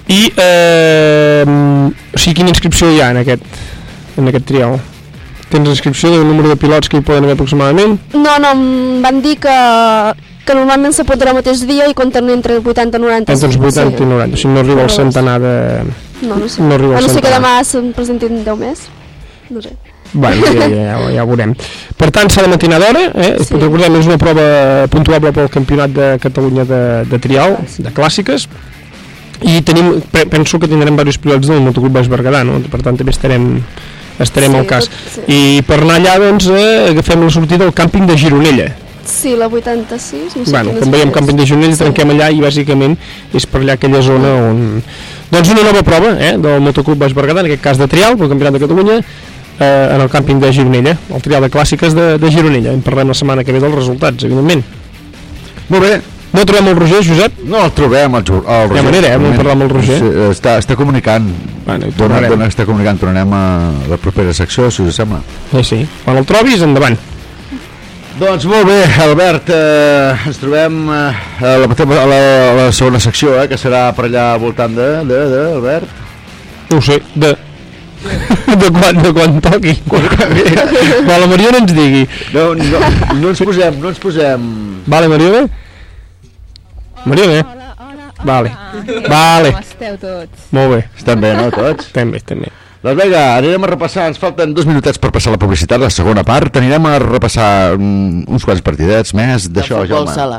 I, eh, o sigui, quina inscripció hi ha en aquest, en aquest trial? Tens inscripció del número de pilots que hi poden haver aproximadament? No, no, em van dir que, que normalment s'apuntarà el mateix dia i compten entre 80 i 90. Entre els 80 i 90, o sigui, no arriba al centenar de... No, no sé. No arriba a no sé que demà se'n presentin 10 més. No sé. Bueno, ja, ja, ja, ho veurem. Per tant, s'ha de matinar d'hora, eh? Sí. recordem, és una prova puntuable pel Campionat de Catalunya de, de trial, de clàssiques, i tenim, pe- penso que tindrem diversos pilots del motoclub Baix Berguedà, no? per tant també estarem, estarem Sí, al cas. tot- sí. I per anar allà, doncs, eh, agafem la sortida al càmping de Gironella. Sí, la 86. No sé bueno, com veiem càmping de Gironella, sí. trenquem allà i bàsicament és per allà aquella zona on... Doncs una nova prova eh, del motoclub Baix Berguedà, en aquest cas de trial, pel Campionat de Catalunya, eh, en el càmping de Gironella, el trial de clàssiques de, de Gironella. En parlem la setmana que ve dels resultats, evidentment. Molt bé. No trobem el Roger, Josep? No el trobem, el, el Roger. manera, eh, de parlar amb el Roger. Sí, està, està comunicant. Bueno, dona, tornarem. dona, està comunicant, però anem a la propera secció, si us sembla. Sí, sí. Quan el trobis, endavant. Doncs molt bé, Albert, eh, ens trobem eh, a, la, a, la, a la segona secció, eh, que serà per allà al voltant de, de, de Albert. No ho sé, de... de quan, de quan toqui. Va, la Mariona ens digui. No, no, no ens posem, no ens posem... Vale, Mariona? Mariona? Vale. Vale. Com esteu tots? Molt bé. Estem bé, no, tots? Estem bé, estem bé. Doncs vinga, anirem a repassar, ens falten dos minutets per passar la publicitat, la segona part, anirem a repassar mm, uns quants partidets més d'això, futbol Jaume. sala.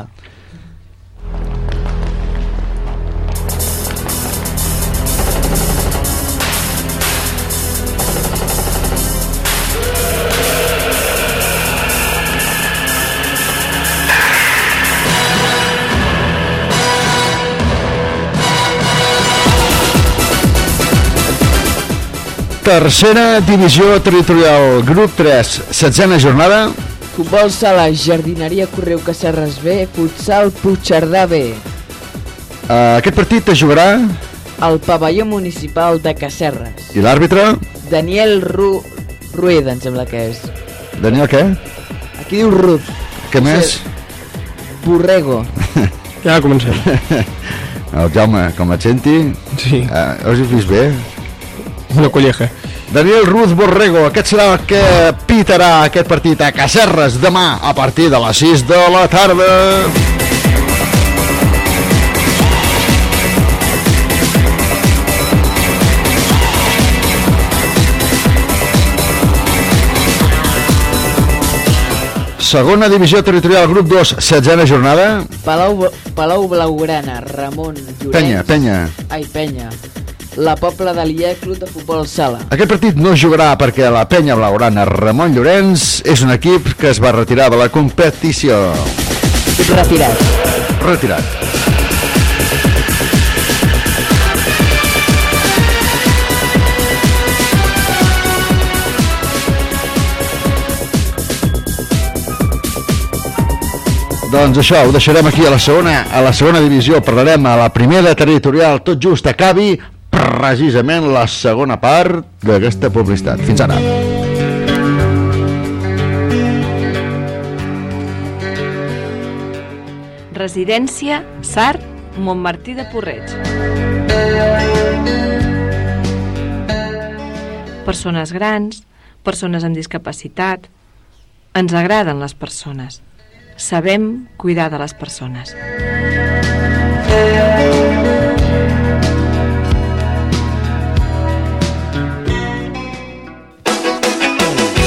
Tercera divisió territorial, grup 3, setzena jornada. Futbol sala, jardineria Correu Cacerres B, futsal Puigcerdà B. Uh, aquest partit es jugarà El pavelló municipal de Cacerres. i l'àrbitre, Daniel Ru... Rueda, em sembla que és. Daniel, què? Aquí diu Ruth. Què més? Borrego. Ja comencem. El Jaume, com et senti? Sí. Uh, us he vist bé? Una colleja. Daniel Ruz Borrego, aquest serà el que pitarà aquest partit a Cacerres demà a partir de les 6 de la tarda. Segona divisió territorial, grup 2, setzena jornada. Palau, Palau Blaugrana, Ramon Llorenç. Penya, penya. Ai, penya. La Pobla de l'IE, Club de Futbol Sala. Aquest partit no jugarà perquè la penya blaugrana Ramon Llorenç és un equip que es va retirar de la competició. Retirat. Retirat. Doncs això, ho deixarem aquí a la segona, a la segona divisió, parlarem a la primera territorial, tot just acabi precisament la segona part d'aquesta publicitat. Fins ara. Residència Sart, Montmartí de Porreig. Persones grans, persones amb discapacitat. Ens agraden les persones. Sabem cuidar de les persones.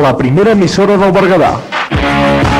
La primera emissora del Berguedà.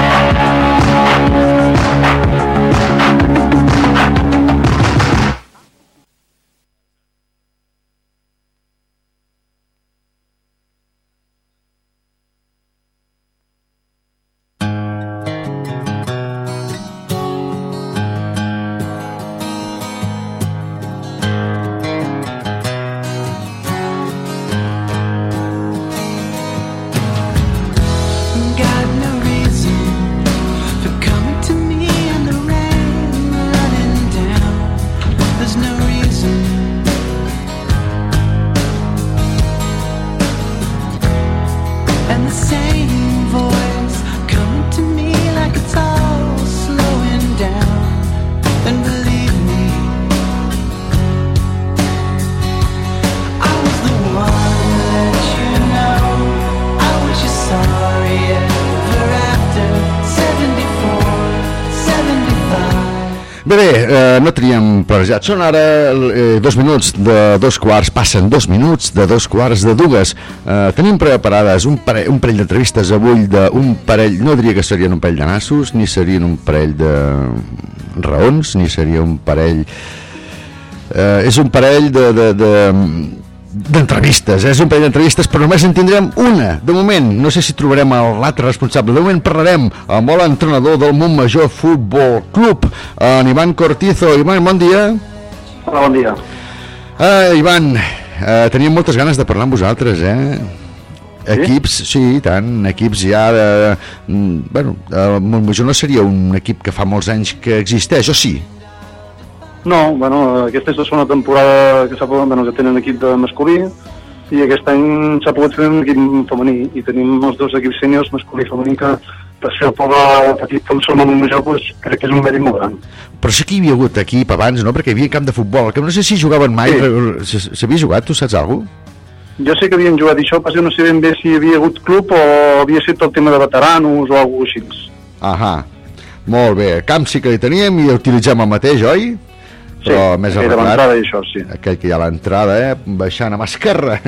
Eh, no teníem planejat. Són ara eh, dos minuts de dos quarts, passen dos minuts de dos quarts de dues. Eh, tenim preparades un parell, un parell d'entrevistes avui d'un parell, no diria que serien un parell de nassos, ni serien un parell de raons, ni seria un parell... Eh, és un parell de... de, de d'entrevistes, eh? és un parell d'entrevistes però només en tindrem una, de moment no sé si trobarem l'altre responsable de moment parlarem amb l'entrenador del Montmajor Futbol Club en Ivan Cortizo Ivan, bon dia Hola, bon dia uh, Ivan, uh, teníem moltes ganes de parlar amb vosaltres eh? equips, sí, i tant equips ja de, mm, bueno, el Montmajor no seria un equip que fa molts anys que existeix, o sí? No, bueno, aquesta és la segona temporada que bueno, que tenen equip de masculí i aquest any s'ha pogut fer un equip femení i tenim els dos equips sèniors, masculí i femení, que per ser el poble petit com som a Montmajor, pues, crec que és un mèrit molt gran. Però sí que hi havia hagut equip abans, no? Perquè hi havia camp de futbol, que no sé si jugaven mai, Sí. s'havia jugat, tu saps alguna cosa? Jo sé que havien jugat i això, però no sé ben bé si hi havia hagut club o havia estat el tema de veteranos o alguna cosa així. Ahà, molt bé. Camp sí que hi teníem i utilitzem el mateix, oi? Sí, Però més aquell de arreglat. i això, sí. Aquell que hi ha a l'entrada, eh? Baixant a mà esquerra.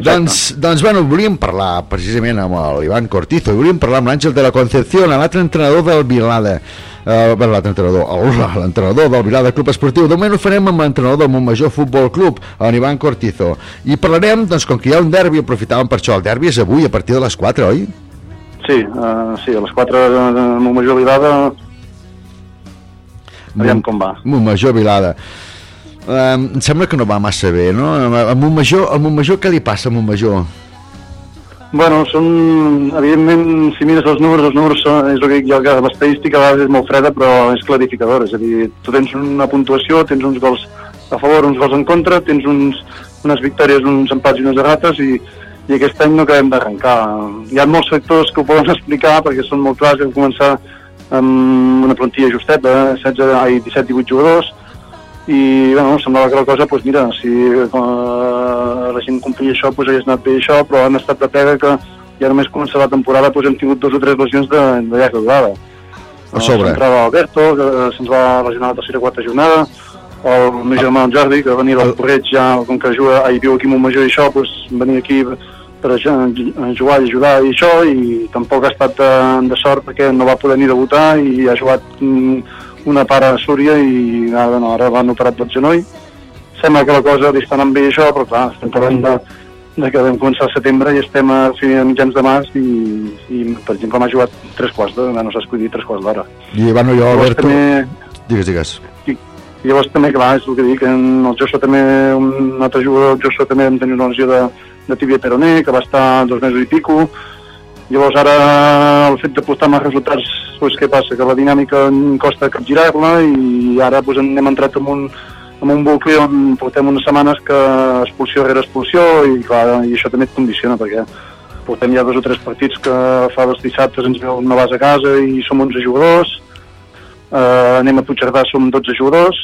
Doncs, doncs, bueno, volíem parlar precisament amb l'Ivan Cortizo i volíem parlar amb l'Àngel de la Concepción, l'altre entrenador del Vilada. Uh, bueno, l'altre entrenador, l'entrenador del Vilada Club Esportiu. De moment ho farem amb l'entrenador del Montmajor Futbol Club, en Ivan Cortizo. I parlarem, doncs, com que hi ha un derbi, aprofitàvem per això. El derbi és avui, a partir de les 4, oi? Sí, uh, sí, a les 4 de, de Montmajor Vilada, aviam com va. Montmajor Vilada. Um, em sembla que no va massa bé, no? A Montmajor, al Montmajor què li passa a Montmajor? Bueno, són, evidentment, si mires els números, els números són, és el que dic jo, que l'estadística a vegades és molt freda, però és clarificadora. És a dir, tu tens una puntuació, tens uns gols a favor, uns gols en contra, tens uns, unes victòries, uns empats i unes derrotes, i, i aquest any no acabem d'arrencar. Hi ha molts factors que ho poden explicar, perquè són molt clars, hem començar amb una plantilla justeta, 16, ai, 17-18 jugadors, i bueno, semblava que la cosa, doncs mira, si eh, la gent complia això, doncs hagués anat bé això, però han estat de pega que ja només començar la temporada doncs hem tingut dos o tres lesions de, de llarga durada. A sobre. Entrava Alberto, que se'ns va lesionar la tercera o quarta jornada, o el meu germà el Jordi, que venia del Porreig ja, com que juga, ai, viu aquí a Montmajor i això, doncs venia aquí per a ju- a jugar i ajudar i això, i tampoc ha estat de, de sort perquè no va poder ni debutar i ha jugat mm, una part a Súria i ara, no, ara l'han operat del genoll. Sembla que la cosa li està anant bé això, però clar, estem parlant de, de que vam començar al setembre i estem a, a mitjans de març i, i per exemple, m'ha jugat tres quarts d'hora, no s'ha escollit tres quarts d'hora. I bueno, jo, Alberto... també- Digues, digues. I llavors també, clar, és el que dic, en el Joshua també, un altre jugador, el Joshua també vam tenir una lesió de, de tibia peroné, que va estar dos mesos i pico. Llavors ara el fet de postar més resultats, doncs què passa? Que la dinàmica em costa capgirar-la i ara doncs, hem entrat en un, en un bucle on portem unes setmanes que expulsió rere expulsió i clar, i això també et condiciona perquè portem ja dos o tres partits que fa dos dissabtes ens veu una base a casa i som 11 jugadors eh, anem a Puigcerdà, som 12 jugadors,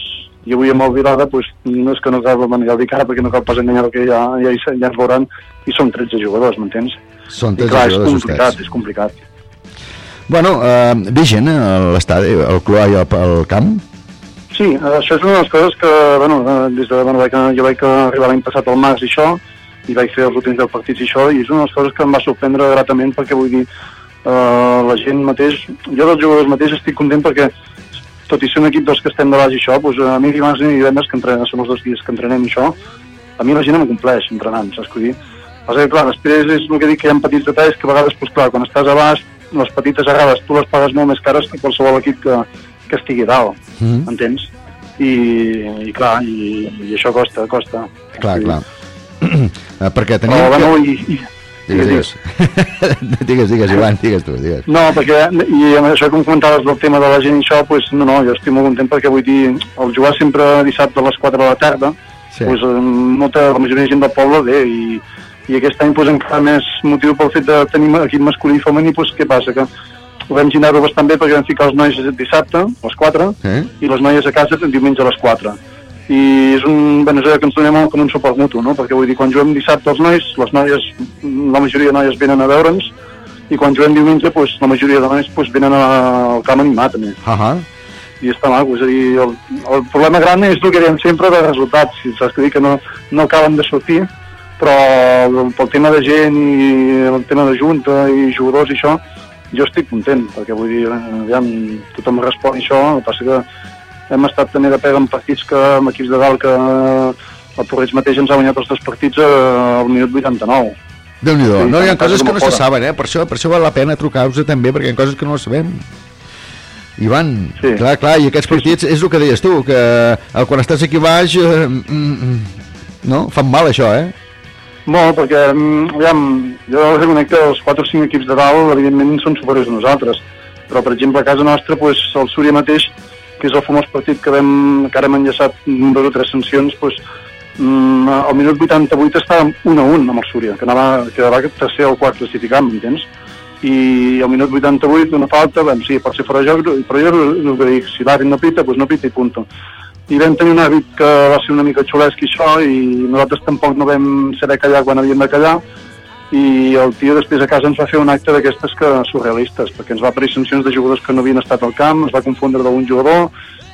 i avui amb el Vilada, doncs, no és que no cal, bueno, ja ho dic ara perquè no cal pas enganyar el que ja, ja, ja ens veuran, i som 13 jugadors, m'entens? Són I 13 clar, és jugadors complicat, justats. és complicat. Bueno, eh, ve gent a l'estadi, al club i al, camp? Sí, eh, això és una de les coses que, bueno, eh, des de, bueno, vaig, jo vaig arribar l'any passat al març i això, i vaig fer els últims 10 partits i això, i és una de les coses que em va sorprendre gratament perquè vull dir, eh, la gent mateix, jo dels jugadors mateix estic content perquè tot i ser un equip dels que estem de baix i això, doncs a mi dimarts i divendres que entrenem, són els dos dies que entrenem i això, a mi la gent em compleix entrenant, saps què dir? Passa que, clar, després és el que dic que hi ha petits detalls que a vegades, doncs, clar, quan estàs a baix, les petites errades tu les pagues molt més cares que qualsevol equip que, que estigui dalt, Mm. entens? I, i clar, i, i això costa, costa. Clar, clar. Eh, perquè tenim... Però, bueno, que... i, i, Digues, digues. digues, digues, Ivan, digues tu, digues. No, perquè, i amb això que em comentaves del tema de la gent i això, pues, no, no, jo estic molt content perquè vull dir, el jugar sempre dissabte a les 4 de la tarda, Sí. pues, eh, molta, la majoria de gent del poble ve i, i aquest any pues, encara més motiu pel fet de tenir equip masculí i femení, pues, què passa? Que ho vam girar-ho bastant bé perquè vam ficar els nois dissabte a les 4 Eh? i les noies a casa diumenge a les 4 i és un, bueno, és allò que ens donem com un suport mutu, no? perquè vull dir, quan juguem dissabte els nois, les noies, la majoria de noies venen a veure'ns, i quan juguem diumenge, pues, la majoria de nois pues, venen a- al camp a animar també. Uh -huh. i està maco, és a dir, el, el problema gran és el que diem sempre de resultats, si saps que dir que no, no acaben de sortir, però el- pel tema de gent i el tema de junta i jugadors i això, jo estic content, perquè vull dir, eh, aviam, tothom respon això, el que passa que hem estat també de pega en partits que, amb equips de dalt que el Porreig mateix ens ha guanyat els dos partits eh, al minut 89. Déu-n'hi-do. Sí, no, hi ha coses que no fora. se saben, eh? Per això, per això val la pena trucar-vos també, perquè hi ha coses que no sabem. Ivan, sí. clar, clar, i aquests partits és el que deies tu, que eh, quan estàs aquí baix, eh, mm, mm, no? Fan mal això, eh? Molt, perquè mm, aviam, jo reconec que els 4 o 5 equips de dalt, evidentment, són superiors a nosaltres. Però, per exemple, a casa nostra, pues, el Súria mateix, que és el famós partit que, vam, que ara hem enllaçat dos o tres sancions, pues, mm, al minut 88 estàvem 1 a 1 amb el Súria, que anava, que va tercer o quart classificat, m'entens? I al minut 88 una falta, vam, sí, pot ser fora joc, però jo el que dic, si l'àrbit no pita, doncs no pita i punto. I vam tenir un àrbit que va ser una mica xulesc i això, i nosaltres tampoc no vam saber callar quan havíem de callar, i el tio després a casa ens va fer un acte d'aquestes que surrealistes, perquè ens va parir sancions de jugadors que no havien estat al camp, es va confondre d'algun jugador,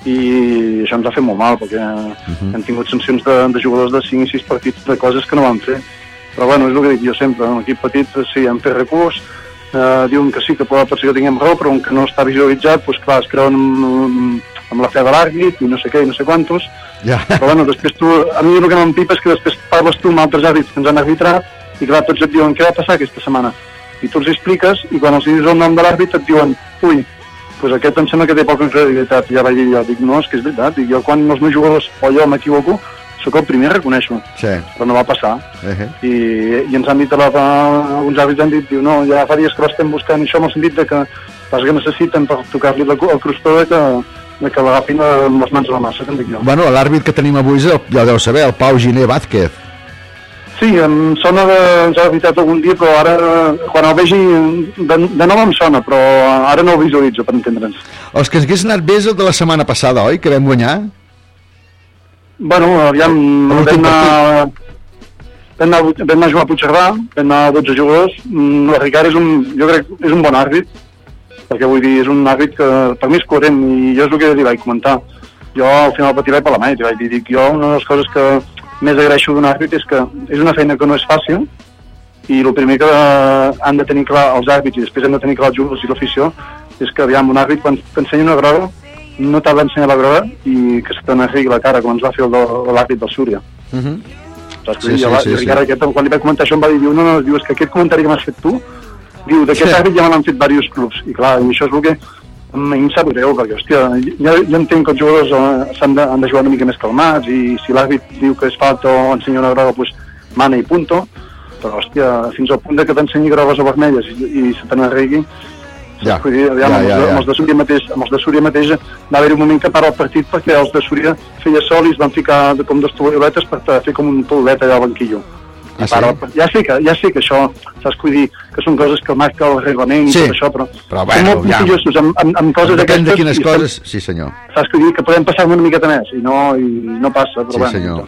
i això ens ha fet molt mal, perquè hem tingut sancions de, de jugadors de 5 i 6 partits de coses que no van fer. Però bueno, és el que dic jo sempre, en l'equip petit sí, hem fet recurs, eh, diuen que sí, que pot, pot ser que tinguem raó, però un que no està visualitzat, doncs clar, es creuen amb, amb la fe de l'àrbit i no sé què i no sé quantos, Ja. però bueno, després tu, a mi el que m'empipa és que després parles tu amb altres àrbits que ens han arbitrat i clar, tots et diuen què va passar aquesta setmana i tu els expliques i quan els dius el nom de l'àrbit et diuen ui, doncs aquest em sembla que té poca credibilitat ja vaig dir jo, dic no, és que és veritat dic, jo quan els meus jugadors o jo m'equivoco sóc el primer a reconèixer-ho Sí. però no va passar Uh -huh. i, i ens han dit, a la, a, alguns àrbits han dit, diu, no, ja fa dies que l'estem buscant això en el sentit de que passa que necessiten per tocar-li el crostó de que, de que l'agafin amb les mans a la massa, dic jo. Bueno, l'àrbit que tenim avui és el, ja ho deu saber, el Pau Giné Vázquez. Sí, em sona de... ens ha evitat algun dia, però ara, quan el vegi, de, de nou em sona, però ara no el visualitzo, per entendre'ns. Els que hagués anat bé és el de la setmana passada, oi? Que vam guanyar? Bueno, aviam, vam anar, vam anar, vam anar a jugar a Puigcerdà, vam anar a 12 jugadors, Mm, la Ricard és un, jo crec, és un bon àrbit, perquè vull dir, és un àrbit que per mi és coherent, i jo és el que li vaig comentar. Jo al final del partit vaig per la mà i vaig dir, dic, jo una de les coses que més agraeixo d'un àrbit és que és una feina que no és fàcil, i el primer que han de tenir clar els àrbits i després han de tenir clar els jugadors i l'afició és que, aviam, un àrbit quan t'ensenya una groga no t'ha d'ensenyar la groga i que se te n'arregui la cara, com ens va fer l'àrbit del Súria. Uh -huh. Saps? Sí, Sí, sí, jo, sí, sí, aquest, quan li vaig comentar això em va dir, no, no, diu, és que aquest comentari que m'has fet tu, diu, d'aquest Sí. àrbit ja me l'han fet diversos clubs. I clar, i això és el que a mi em sap greu, perquè, hòstia, jo, jo entenc que els jugadors eh, s'han de, han de jugar una mica més calmats i si l'àrbit diu que és falta o ensenya una groga, doncs mana i punto, però, hòstia, fins al punt de que t'ensenyi grogues o vermelles i, i se te n'arregui, Ja, Vull dir, aviam, ja, ja, ja. amb els de Súria mateix, amb els de Súria mateix va haver un moment que para el partit perquè els de Súria feia sol i es van ficar de, com dos tovalloletes per fer com un toilet allà al banquillo. Ah, para el, ja, sé que, ja sé que això, saps vull dir, que són coses que marca el reglament Sí, i tot això, però, però bueno, molt ja. puntillosos amb, amb, amb coses Depèn de quines i estem- coses... Sí, senyor. Saps vull dir? Que podem passar una miqueta més i no, i no passa, però Sí, bueno. senyor.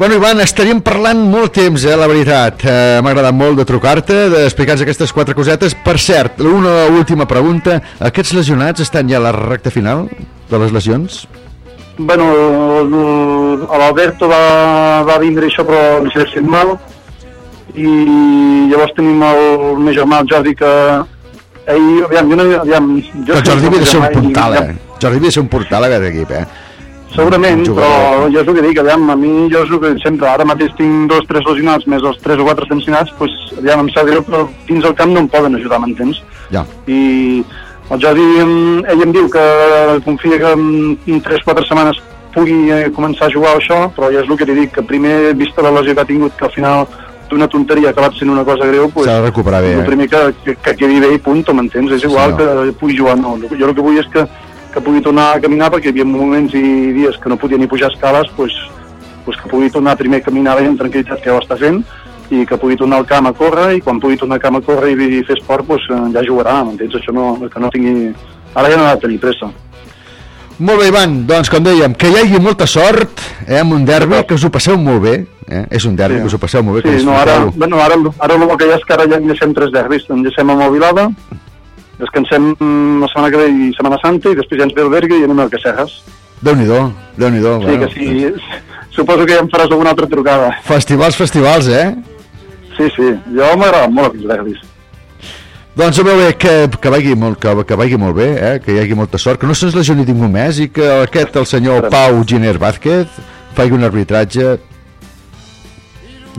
Bueno, Ivan, estaríem parlant molt temps, eh, la veritat. Eh, M'ha agradat molt de trucar-te, d'explicar-nos aquestes quatre cosetes. Per cert, una última pregunta. Aquests lesionats estan ja a la recta final de les lesions? Bueno, l'Alberto va, va vindre això però s'ha fet mal i llavors tenim el meu germà, el Jordi, que ahir, aviam, jo no, aviam, jo El Jordi havia de ser un portal, eh? Jordi havia de ser un portal a aquest equip, eh? Segurament, però jo és el que dic, aviam, a mi jo és el que sempre, ara mateix tinc dos, tres lesionats, més els tres o quatre sancionats, doncs, aviam, em sap greu, però dins el camp no em poden ajudar, m'entens? Ja. I el Jordi, ell em diu que confia que en, en 3-4 setmanes pugui eh, començar a jugar això, però ja és el que li dic, que primer, vista la lesió que ha tingut, que al final d'una tonteria ha acabat sent una cosa greu, pues, S'ha de recuperar bé, el eh? primer que, que, que quedi bé i punt, m'entens? És igual Sí, que pugui jugar, no. Jo el que vull és que, que pugui tornar a caminar, perquè hi havia moments i dies que no podia ni pujar escales, pues, pues que pugui tornar primer a caminar bé amb tranquil·litat que ho està fent, i que pugui tornar al camp a córrer, i quan pugui tornar al camp a córrer i, i fer esport, pues, eh, ja jugarà, m'entens? Això no, que no tingui... Ara ja no ha de tenir pressa. Molt bé, Ivan, doncs com dèiem, que hi hagi molta sort eh, amb un derbi, que us ho passeu molt bé, eh? és un derbi, Sí. que us ho passeu molt bé, que Sí, no, ara, bueno, ara, ara el que hi ha és que ara ja enllacem tres derbis. Enllacem amb el Vilada, descansem mm, la setmana que ve i Setmana Santa i després ja ens ve el Berga i anem al Cacerres. Déu-n'hi-do, Déu-n'hi-do. Sí, que sí, suposo que ja em faràs alguna altra trucada. Festivals, festivals, eh? Sí, sí, jo m'agrada molt els derbis. Doncs molt bé, que, que, vagi molt, que, que vagi molt bé, eh? que hi hagi molta sort, que no se'ns lesioni ningú més i que aquest, el senyor Pau Giner Vázquez, faci un arbitratge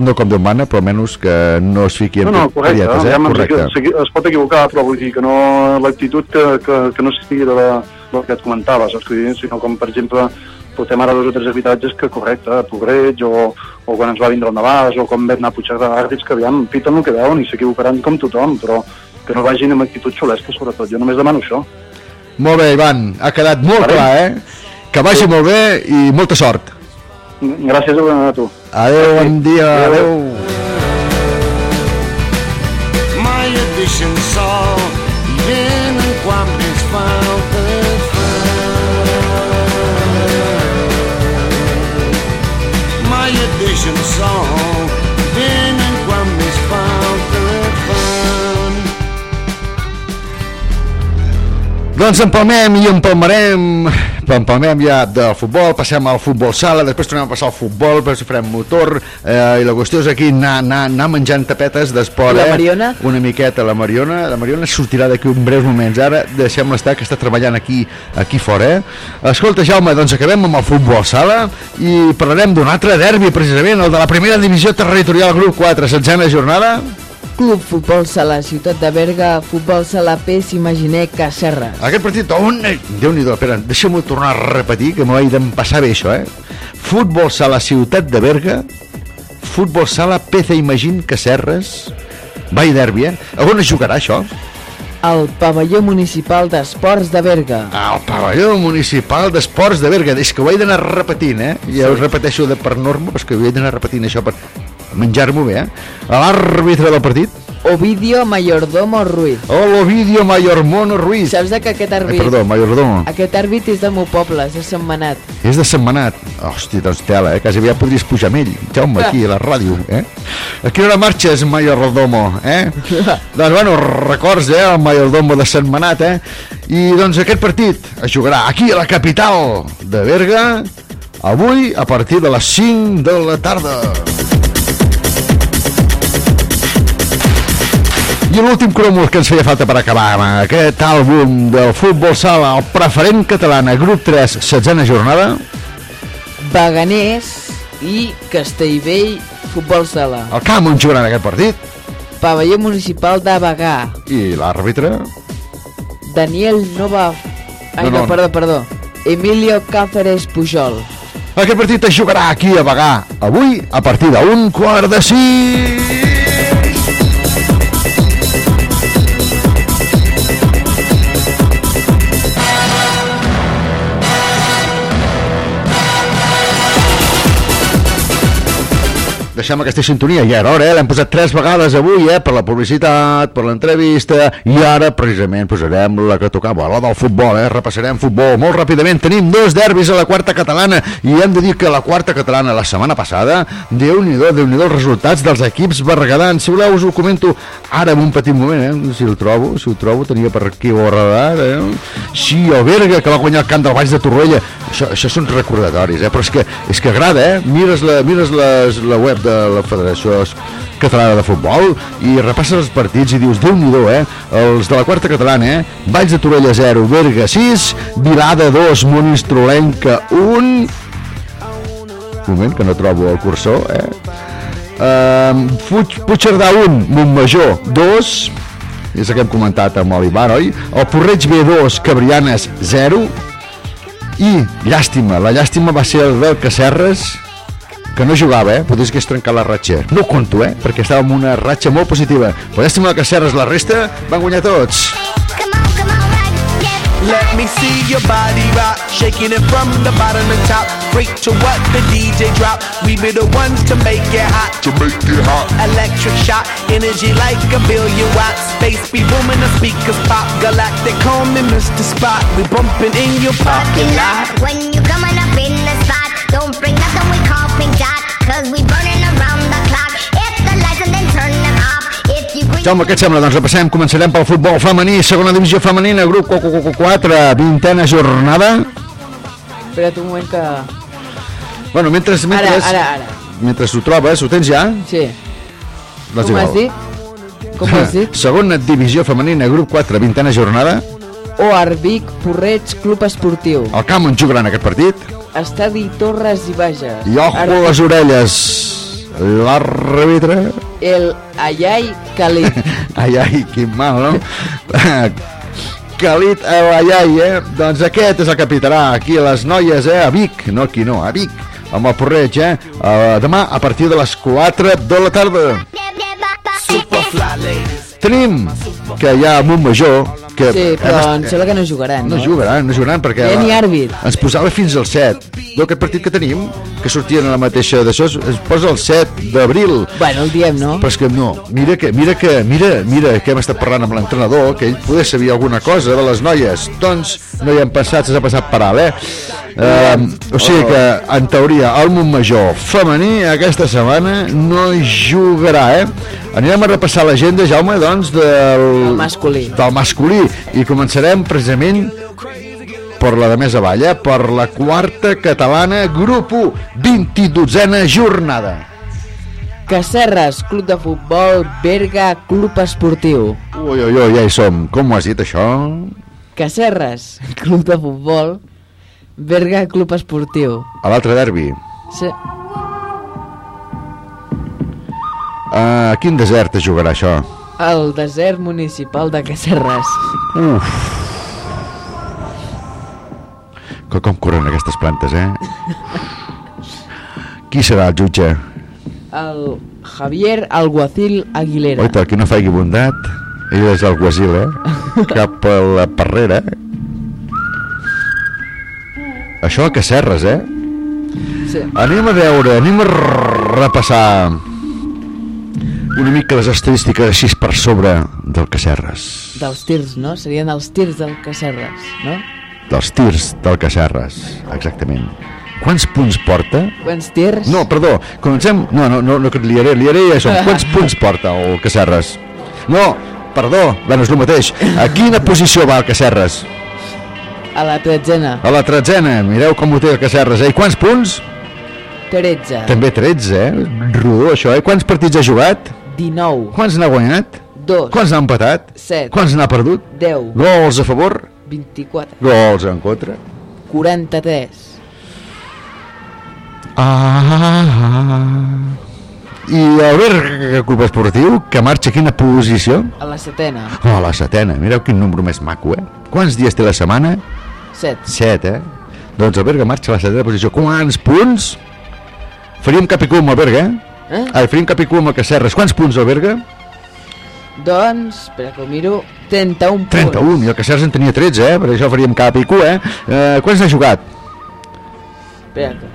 no com Déu mana, però almenys que no es fiqui en No, no, correcte, eh? correcte. es pot equivocar, però vull dir que no l'actitud que, que, que no sigui de la, del que et saps dir? Sinó com, per exemple, portem ara dos o tres arbitratges que correcte, Pobreig, o, o quan ens va vindre el Navàs, o com vam anar a Puigcerdà d'àrbits, que aviam, piten el que veuen i s'equivocaran com tothom, però que no vagin amb actitud xulesca, sobretot. Jo només demano això. Molt bé, Ivan, ha quedat molt Vale. clar, eh? Que vagi molt bé i molta sort. Gràcies a tu. Adéu, bon dia, adéu. My Doncs empalmem i empalmarem, empalmem ja del futbol, passem al futbol sala, després tornem a passar al futbol, després farem motor, eh, i la qüestió és aquí anar, anar, anar menjant tapetes d'esport, eh? Mariona? Una miqueta, la Mariona, la Mariona sortirà d'aquí un breus moments, ara deixem-la estar, que està treballant aquí, aquí fora, eh? Escolta, Jaume, doncs acabem amb el futbol sala i parlarem d'un altre derbi, precisament, el de la primera divisió territorial grup 4, setzena jornada. Club Futbol Sala, Ciutat de Berga, Futbol Sala P, s'imaginer Cacerres. Aquest partit on... Déu-n'hi-do, espera, deixa'm-ho tornar a repetir, que m'ho he d'empassar bé, això, eh? Futbol Sala Ciutat de Berga, Futbol Sala PC Imagín Cacerres, Vall Derbi, eh? On es jugarà això? El pavelló municipal d'esports de Berga. Al pavelló municipal d'esports de Berga. És que ho he d'anar repetint, eh? Ja ho repeteixo de per norma, però és que ho he d'anar repetint això per menjar-m'ho bé, eh? L'àrbitre del partit? Ovidio Mayordomo Ruiz. Oh, l'Ovidio Mayormono Ruiz. Saps que aquest Eh, àrbit... perdó, Mayordomo. Aquest àrbit és del meu poble, és de Sant Manat. És de Setmanat. Hòstia, doncs tela, eh? Quasi aviat podries pujar amb ell. Jaume, aquí, a la ràdio, eh? A quina hora marxes, Mayordomo, eh? doncs, bueno, records, eh? El Mayordomo de Setmanat, eh? I, doncs, aquest partit es jugarà aquí, a la capital de Berga, avui, a partir de les 5 de la tarda. I l'últim cromo que ens feia falta per acabar amb aquest àlbum del futbol sala, el preferent catalana, grup 3, setzena jornada. Baganers i Castellvell Futbol Sala. El camp on jugaran aquest partit. Pavelló municipal de Bagà. I l'àrbitre? Daniel Nova... Ai, No, no, no. perdó, perdó. Emilio Cáceres Pujol. Aquest partit es jugarà aquí a Bagà, avui, a partir d'un quart de sis. Deixem aquesta sintonia, ja era hora, eh? l'hem posat tres vegades avui, eh? per la publicitat, per l'entrevista, i ara precisament posarem la que tocava, la del futbol, eh? repassarem futbol molt ràpidament. Tenim dos derbis a la quarta catalana, i hem de dir que la quarta catalana la setmana passada, déu-n'hi-do, déu nhi els resultats dels equips bergadans. Si voleu us ho comento ara en un petit moment, eh? si el trobo, si ho trobo, tenia per aquí el radar, eh? Sí, el Berga, que va guanyar el camp del Baix de Torroella, això, això són recordatoris, eh? però és que, és que agrada, eh? Mires, la, mires les, la web de la Federació Catalana de Futbol i repasses els partits i dius, déu nhi eh? Els de la quarta catalana, eh? Valls de Torroella 0, Berga 6, Vilada 2, Monistrolenca 1... Un moment, que no trobo el cursor, eh? Uh, Puig, Puigcerdà 1, Montmajor 2, és el que hem comentat amb l'Ivan, oi? El Porreig B2, Cabrianes 0, i llàstima, la llàstima va ser el del Cacerres, que no jugava, eh? Podries que es trencar la ratxa. No ho conto, eh? Perquè estava en una ratxa molt positiva. Però llàstima del Cacerres, la resta van guanyar tots. Let me see your body rock, shaking it from the bottom to top. Break to what the DJ drop. We be the ones to make it hot. To make it hot. Electric shock, energy like a billion watts. Space be booming, the speakers pop. Galactic, call me Mr. Spot. We bumping in your parking lot. When you coming up in the spot, don't bring nothing we call pink dot, cause we burning Jaume, què et sembla? Doncs repassem, començarem pel futbol femení, segona divisió femenina, grup 4, vintena jornada. Espera't un moment que... Bueno, mentre... mentre Ara, ara, ara. Mentre ho trobes, ho tens ja? Sí. Doncs Com has dit? Com has dit? Segona divisió femenina, grup 4, vintena jornada. O Arbic, Porreig, Club Esportiu. El camp on jugaran aquest partit. Estadi Torres i Bages. I ojo a les orelles. L'àrbitre... El Ayai Khalid. Ai, ai, quin mal, no? Khalid El Ayai, eh? Doncs aquest és el que pitarà aquí a les noies, eh? A Vic, no aquí no, a Vic, amb el Porreig, eh? Uh, demà a partir de les 4 de la tarda. Tenim que hi ha Montmajor que Sí, però em sembla que no jugaran, no no? jugaran, no jugaran perquè Ja ni àrbit. ens posava fins al 7 d'aquest partit que tenim que sortien a la mateixa d'això es, es posa el 7 d'abril Bueno, el diem, no? però és que no, mira que, mira que, mira, mira que hem estat parlant amb l'entrenador, que ell poder sabia alguna cosa de les noies, doncs no hi hem pensat, s'ha passat per alt, eh? Uh, o sigui que, en teoria, el Montmajor femení aquesta setmana no jugarà, eh? Anirem a repassar l'agenda, Jaume, doncs, del... El masculí. Del masculí. I començarem precisament per la de més avall, eh? per la quarta catalana, grup 1, 22a jornada. Cacerres, Club de Futbol, Berga, Club Esportiu. Ui, ui, ui, ja hi som. Com ho has dit, això? Cacerres, Club de Futbol, Berga, Club Esportiu. A l'altre derbi. Sí. A quin desert es jugarà això? El desert municipal de Cacerres. Uf. Que com corren aquestes plantes, eh? Qui serà el jutge? El Javier Alguacil Aguilera. Oita, qui no faci bondat, ell és el guasil, eh? Cap a la parrera. Això a Cacerres, eh? Sí. Anem a veure, anem a repassar una mica les estadístiques així per sobre del Cacerres. Dels tirs, no? Serien els tirs del Cacerres, no? Dels tirs del Cacerres, exactament. Quants punts porta? Quants tirs? No, perdó, comencem... No, no, no, no liaré, liaré ja som. Quants punts porta el Cacerres? No, perdó, bueno, és el mateix. A quina posició va el Cacerres? A la tretzena. A la tretzena, mireu com ho té el Cacerres, eh? I quants punts? 13. També 13, eh? Rodó, això, eh? Quants partits ha jugat? 19. Quants n'ha guanyat? 2. Quants n'ha empatat? 7. Quants n'ha perdut? 10. Gols a favor? 24. Gols en contra? 43. Ah, I el Berga Club Esportiu, que marxa a quina posició? A la setena. Oh, a la setena, mireu quin número més maco, eh? Quants dies té la setmana? 7. Set, eh? Doncs el Berga marxa a la setena posició. Quants punts? Faríem cap i cua amb el Berga, eh? Eh? Ai, faríem cap i cua amb el Cacerres. Quants punts el Berga? Doncs, espera que ho miro, 31 punts. 31, i el Cacerres en tenia 13, eh? Per això faríem cap i cua, eh? eh quants n'ha jugat? Espera que...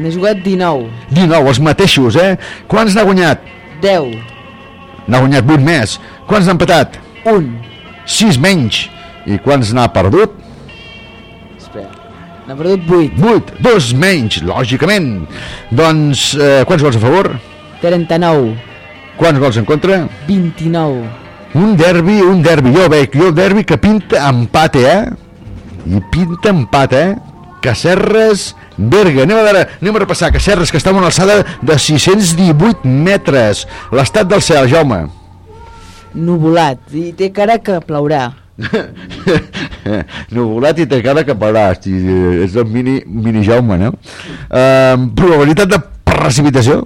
N'he jugat 19. 19, els mateixos, eh? Quants n'ha guanyat? 10. N'ha guanyat 8 més. Quants n'ha empatat? 1. 6 menys. I quants n'ha perdut? N'ha perdut 8. 8, dos menys, lògicament. Doncs, eh, quants gols a favor? 39. Quants gols en contra? 29. Un derbi, un derbi. Jo veig, jo el derbi que pinta empat, eh? I pinta empat, eh? Cacerres, Berga. Anem a veure, anem a repassar. Cacerres, que està a una alçada de 618 metres. L'estat del cel, Jaume. Nuvolat. I té cara que plourà. Nuvolat i té cara que eh, és el mini, mini Jaume, no? Uh, probabilitat de precipitació?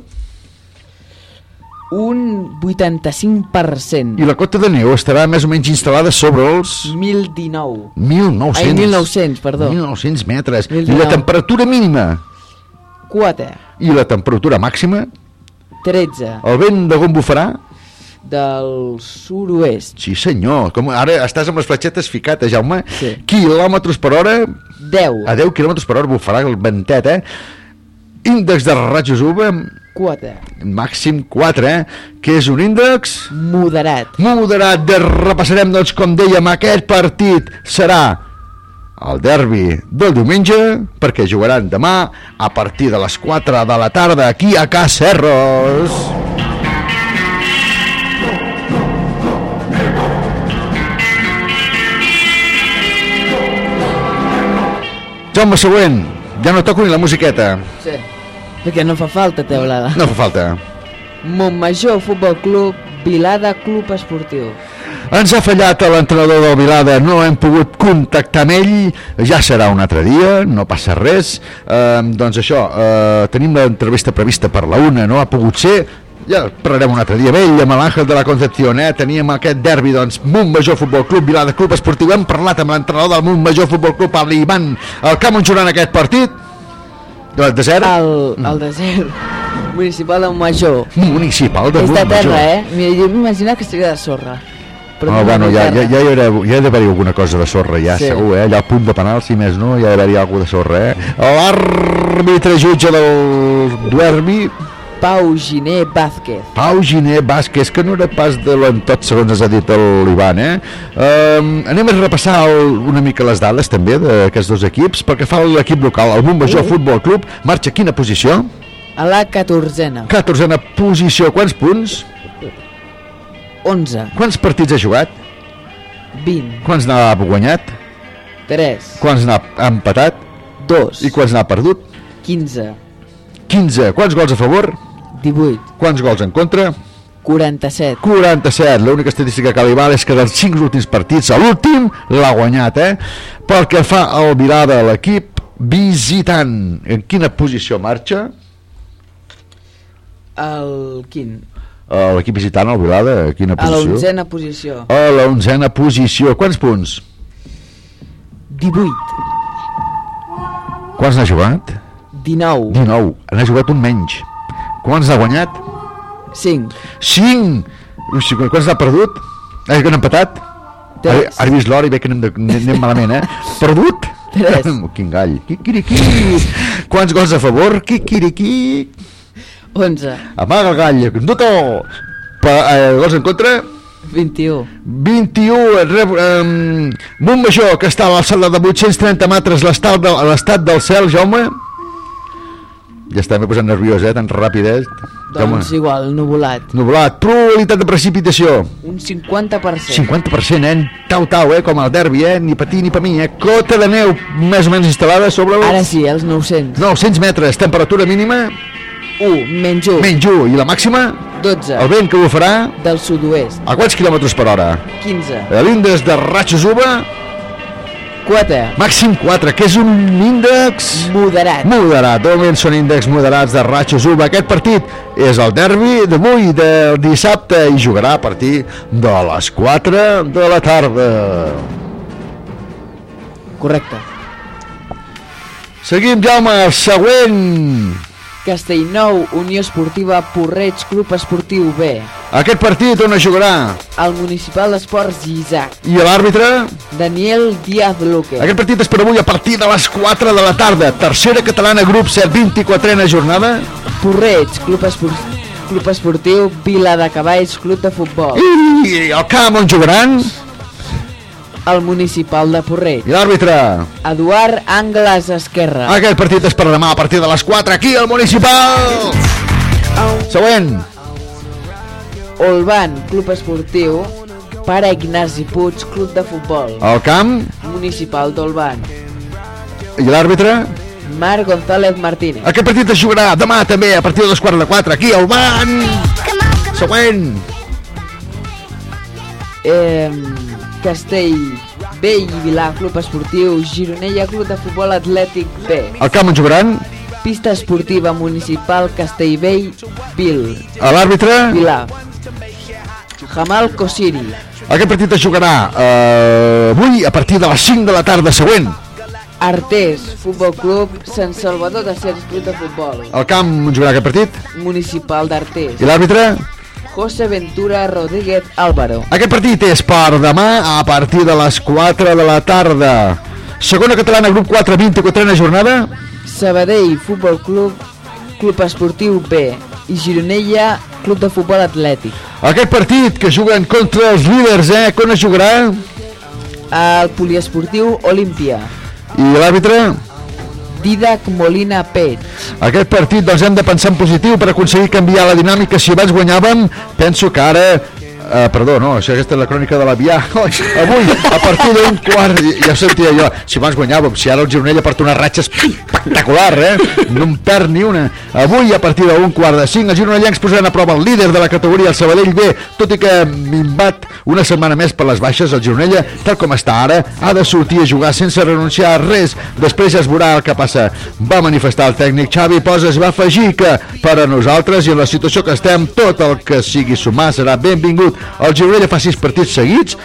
Un 85%. I la cota de neu estarà més o menys instal·lada sobre els 1019. 1.900. Ai, 1.900, perdó. 1.900 metres. I 1.019. la temperatura mínima? 4. I la temperatura màxima? 13. El vent de on bufarà? Del sud-oest. Sí senyor, com ara estàs amb les fletxetes ficades, Jaume. Sí. Quilòmetres per hora? 10. A 10 quilòmetres per hora bufarà el ventet, eh? Índex de rajos UV 4. màxim 4, eh? Que és un índex... Moderat. Moderat. De repassarem, doncs, com dèiem, aquest partit serà el derbi del diumenge, perquè jugaran demà a partir de les 4 de la tarda aquí a Cacerros. Jaume, següent. Ja no toco ni la musiqueta. Sí. Perquè no fa falta teulada. No fa falta. Montmajor Futbol Club, Vilada Club Esportiu. Ens ha fallat l'entrenador del Vilada, no hem pogut contactar amb ell, ja serà un altre dia, no passa res. Eh, doncs això, eh, tenim l'entrevista prevista per la una, no ha pogut ser, ja parlarem un altre dia amb ell, amb l'Àngel de la Concepción, eh? teníem aquest derbi, doncs, Montmajor Futbol Club, Vilada Club Esportiu, hem parlat amb l'entrenador del Montmajor Futbol Club, Pablo Ivan, el on jugaran aquest partit, del desert, El, el desert municipal de Montmajor. municipal de És de Montmajor. terra, eh? Mira, jo m'imagino que seria de sorra. Però No, no, bueno, ja, ja, ja, hi haurà, ja hi ha d'haver-hi alguna cosa de sorra, ja, Sí. segur, eh? Allà al punt de penal, si més no, hi ha d'haver-hi alguna de sorra, eh? L'àrbitre jutge del Duermi, Pau Giné Vázquez. Pau Giné Vázquez, que no era pas de l'entot, segons ens ha dit l'Ivan, eh? Um, anem a repassar el, una mica les dades, també, d'aquests dos equips. Pel que fa a l'equip local, el Montmajor Uh. Futbol Club, marxa a quina posició? A la catorzena. 14a posició, quants punts? 11. Quants partits ha jugat? 20. Quants n'ha guanyat? 3. Quants n'ha empatat? 2. I quants n'ha perdut? 15. 15. Quants gols a favor? 18. Quants gols en contra? 47. 47. L'única estadística que li val és que dels 5 últims partits, a l'últim l'ha guanyat, eh? Pel que fa al Vilada, l'equip visitant, en quina posició marxa? El quin? L'equip visitant, el Vilada, a quina A posició? l'onzena posició. A l'onzena posició. Quants punts? 18. Quants n'ha jugat? 19. 19. N'ha jugat un menys. Quants n'ha guanyat? 5. 5! Ui, sí, quants n'ha perdut? Eh, que han empatat? Tres. ara he vist l'hora i veig que anem, de, anem malament, eh? Perdut? Tres. Quin gall. Quiquiriquí. Quants gols a favor? Quiquiriquí. 11. Amaga el gall. Conduto. Pa, eh, gols en contra? 21. 21. Rep, um, Montmajor, que està a l'alçada de 830 metres l'estat de, del cel, Jaume. Ja està, m'he posat nerviós, eh? Tan ràpid, eh? Doncs igual, nuvolat. Nuvolat. Probabilitat de precipitació. Un 50%. 50%, eh? Tau, tau, eh? Com el derbi, eh? Ni ti ni per mi, eh? Cota de neu més o menys instal·lada sobre... Els... Ara sí, els 900. 900 metres. Temperatura mínima? 1. Menys 1. Menys 1. I la màxima? 12. El vent que ho farà? Del sud-oest. A quants quilòmetres per hora? 15. L'índex de ratxos UVA? 4. Màxim 4, que és un índex... Moderat. Moderat, de moment són índexs moderats de ratxos UVA. Aquest partit és el derbi d'avui, del dissabte, i jugarà a partir de les 4 de la tarda. Correcte. Seguim, Jaume, el següent. Castellnou, Unió Esportiva, Porreig, Club Esportiu B. Aquest partit on es jugarà? El Municipal d'Esports Isaac. I l'àrbitre? Daniel Díaz Luque. Aquest partit és per avui a partir de les 4 de la tarda. Tercera catalana, grup 7, 24a jornada. Porreig, Club, Espor Club Esportiu, Vila de Cavalls, Club de Futbol. I el camp on jugaran? El Municipal de Porreig. I l'àrbitre? Eduard Angles Esquerra. Aquest partit és per demà a partir de les 4 aquí al Municipal. Següent. Olban, Club Esportiu, Pare Ignasi Puig, Club de Futbol. El camp Municipal d'Olban. i l'àrbitre? Marc González Martínez. Aquest partit es jugarà demà també a partir de les 4 de 4 aquí al Ban. Següent. Eh, Castell B i Vilà, Club Esportiu, Gironella, Club de Futbol Atlètic B. El camp on jugaran? Pista esportiva municipal Castellbell, Vil. A l'àrbitre? Vilà. Jamal Kosiri. Aquest partit es jugarà eh, avui a partir de les 5 de la tarda següent. Artés, Futbol Club, Sant Salvador de Cers, Club de Futbol. El camp on jugarà aquest partit? Municipal d'Artés. I l'àrbitre? José Ventura Rodríguez Álvaro. Aquest partit és per demà a partir de les 4 de la tarda. Segona catalana, grup 4, 24a jornada. Sabadell, Futbol Club, Club Esportiu B. I Gironella, Club de Futbol Atlètic. Aquest partit que juguen contra els líders, eh? Com es jugarà? El poliesportiu Olímpia. I l'àrbitre? Didac Molina Peix. Aquest partit doncs hem de pensar en positiu per aconseguir canviar la dinàmica. Si abans guanyàvem, penso que ara Uh, perdó, no, això aquesta és la crònica de l'Avià. Avui, a partir d'un quart, ja ho sentia jo, si abans guanyàvem, si ara el Gironella porta una ratxa espectacular, eh? No en perd ni una. Avui, a partir d'un quart de cinc, els gironellencs posaran a prova el líder de la categoria, el Sabadell B, tot i que minvat una setmana més per les baixes, el Gironella, tal com està ara, ha de sortir a jugar sense renunciar a res. Després es veurà el que passa. Va manifestar el tècnic Xavi Poses, va afegir que per a nosaltres i en la situació que estem, tot el que sigui sumar serà benvingut. El Gironella fa sis partits seguits,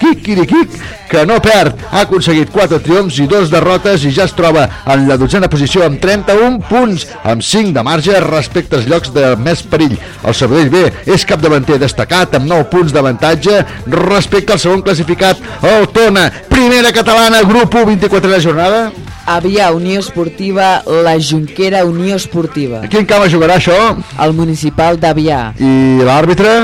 quic, quiriquic, que no perd. Ha aconseguit quatre triomfs i dos derrotes i ja es troba en la dotzena posició amb 31 punts, amb 5 de marge respecte als llocs de més perill. El Sabadell B és capdavanter destacat amb 9 punts d'avantatge respecte al segon classificat, el Tona. Primera catalana, grup 1, 24 de jornada. Avià, Unió Esportiva, la Junquera Unió Esportiva. A quin camp jugarà això? El municipal d'Avià. I l'àrbitre?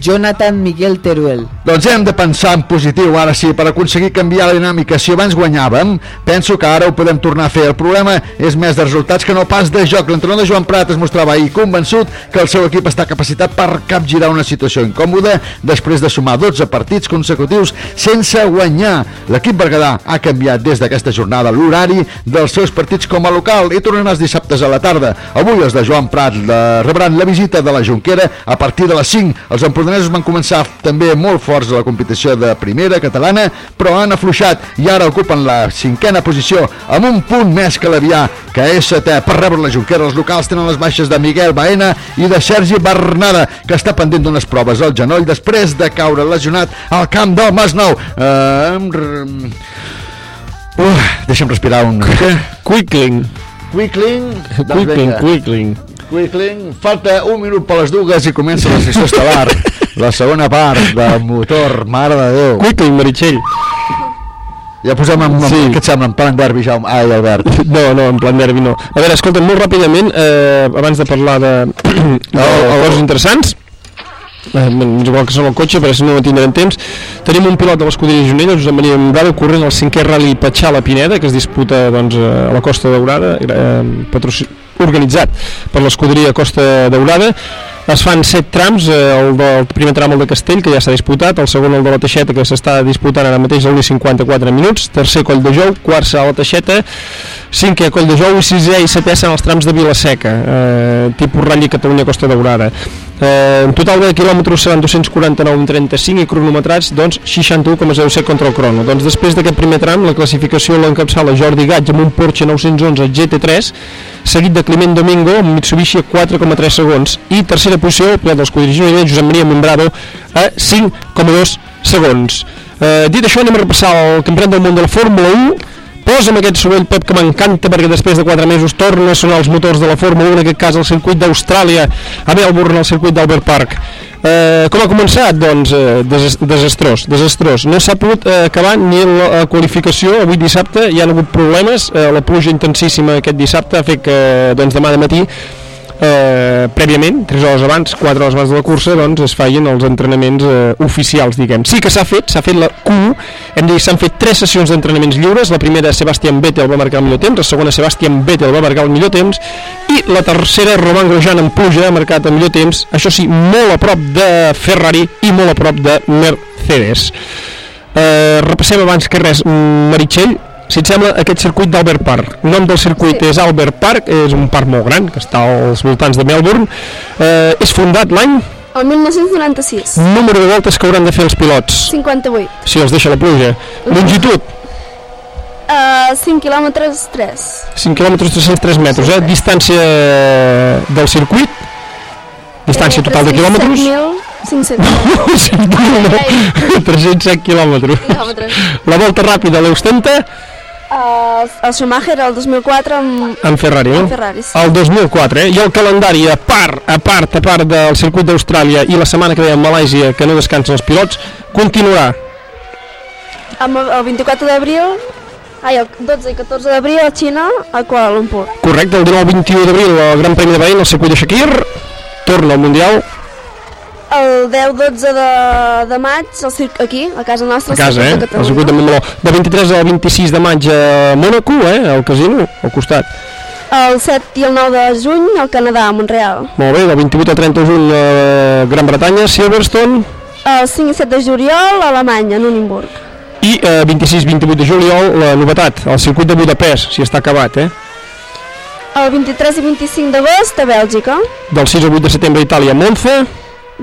Jonathan Miguel Teruel. Doncs hem de pensar en positiu, ara sí, per aconseguir canviar la dinàmica. Si abans guanyàvem, penso que ara ho podem tornar a fer. El problema és més de resultats que no pas de joc. L'entrenador Joan Prat es mostrava ahir convençut que el seu equip està capacitat per capgirar una situació incòmoda després de sumar 12 partits consecutius sense guanyar. L'equip berguedà ha canviat des d'aquesta jornada l'horari dels seus partits com a local i tornen els dissabtes a la tarda. Avui els de Joan Prat la, rebran la visita de la Junquera a partir de les 5. Els empordanesos van començar també molt forts a la competició de primera catalana, però han afluixat i ara ocupen la cinquena posició amb un punt més que l'Avià, que és setè. Per rebre la Junquera, els locals tenen les baixes de Miguel Baena i de Sergi Bernada, que està pendent d'unes proves al genoll després de caure lesionat al camp del Masnou. Uh, uh, deixa'm respirar un... Quickling. Quickling. Doncs Quickling, vinga. quickling. Quickling. Falta un minut per les dues i comença la sessió estel·lar. la segona part del motor, mare de Déu. Quickling, Meritxell. Ja posem en, Sí. què et sembla, en plan derbi, Jaume. Ai, Albert. No, no, en plan derbi no. A veure, escolta, molt ràpidament, eh, abans de parlar de, de coses interessants, eh, és igual que són al cotxe, però si no no tindrem temps, tenim un pilot de l'escuderia Junella, Josep Maria Membrado, corrent el cinquè rally Patxà a la Pineda, que es disputa doncs, a la Costa Daurada, eh, patroci- organitzat per l'escuderia Costa Daurada, es fan set trams, eh, el del primer tram el de Castell, que ja s'ha disputat, el segon el de la Teixeta, que s'està disputant ara mateix a 1 i 54 minuts, tercer Coll de Jou, quart serà la Teixeta, cinquè Coll de Jou i sisè i setè seran els trams de Vilaseca, eh, tipus Rally Catalunya Costa Daurada. Eh, en total de quilòmetres seran 249,35 i cronometrats doncs 61,07 contra el crono. Doncs després d'aquest primer tram la classificació l'encapçala Jordi Gatge amb un Porsche 911 GT3 seguit de Climent Domingo amb Mitsubishi a 4,3 segons i tercera posició el pilot dels Codirigions Josep Maria Membrado a 5,2 segons. Eh, dit això anem a repassar el campionat del món de la Fórmula 1 Posa'm aquest soroll, Pep, que m'encanta perquè després de 4 mesos torna a sonar els motors de la Fórmula 1, en aquest cas al circuit d'Austràlia, a Melbourne, al circuit d'Albert Park. Eh, com ha començat? Doncs eh, des desastrós, desastrós. No s'ha pogut eh, acabar ni la qualificació, avui dissabte hi ha hagut problemes, eh, la pluja intensíssima aquest dissabte ha fet que doncs, demà de matí eh, prèviament, 3 hores abans, 4 hores abans de la cursa, doncs es feien els entrenaments eh, oficials, diguem. Sí que s'ha fet, s'ha fet la Q1, hem dit s'han fet tres sessions d'entrenaments lliures, la primera Sebastián Vettel va marcar el millor temps, la segona Sebastián Vettel va marcar el millor temps, i la tercera Roman Grosjean en pluja ha marcat el millor temps, això sí, molt a prop de Ferrari i molt a prop de Mercedes. Eh, repassem abans que res, Meritxell, si et sembla, aquest circuit d'Albert Park. El nom del circuit sí. és Albert Park, és un parc molt gran, que està als voltants de Melbourne. Eh, és fundat l'any, El 1996. número de voltes que hauran de fer els pilots, 58. si els deixa la pluja. Longitud, Uh, 5 quilòmetres 3. 5 km 303 metres, eh? Distància del circuit, distància total de quilòmetres, 7.500 307 quilòmetres. quilòmetres. La volta ràpida l'ostenta Uh, el Schumacher el 2004 amb, en Ferrari, no? amb Ferrari, sí. El 2004, eh? I el calendari, a part, a part, a part del circuit d'Austràlia i la setmana que ve a Malàisia, que no descansen els pilots, continuarà amb el, el 24 d'abril ai, el 12 i 14 d'abril a Xina a Kuala Lumpur Correcte, el 19-21 d'abril el Gran Premi de Bahrein, el circuit de Shakir, torna al Mundial el 10-12 de, de maig al circ, aquí, a casa nostra a casa, eh? de El circuit de. Montmeló. De 23 al 26 de maig a Mónaco, eh? Al casino, al costat. el 7 i el 9 de juny al Canadà, a Montreal Molt bé, del 28 al 30 de juny a Gran Bretanya, Silverstone, El 5 i 7 de juliol a Alemanya, a Nuremberg. I eh, 26-28 de juliol, la novetat, el circuit de Budapest, si està acabat, eh? El 23 i 25 d'agost a Bèlgica. Del 6 al 8 de setembre a Itàlia, a Monza,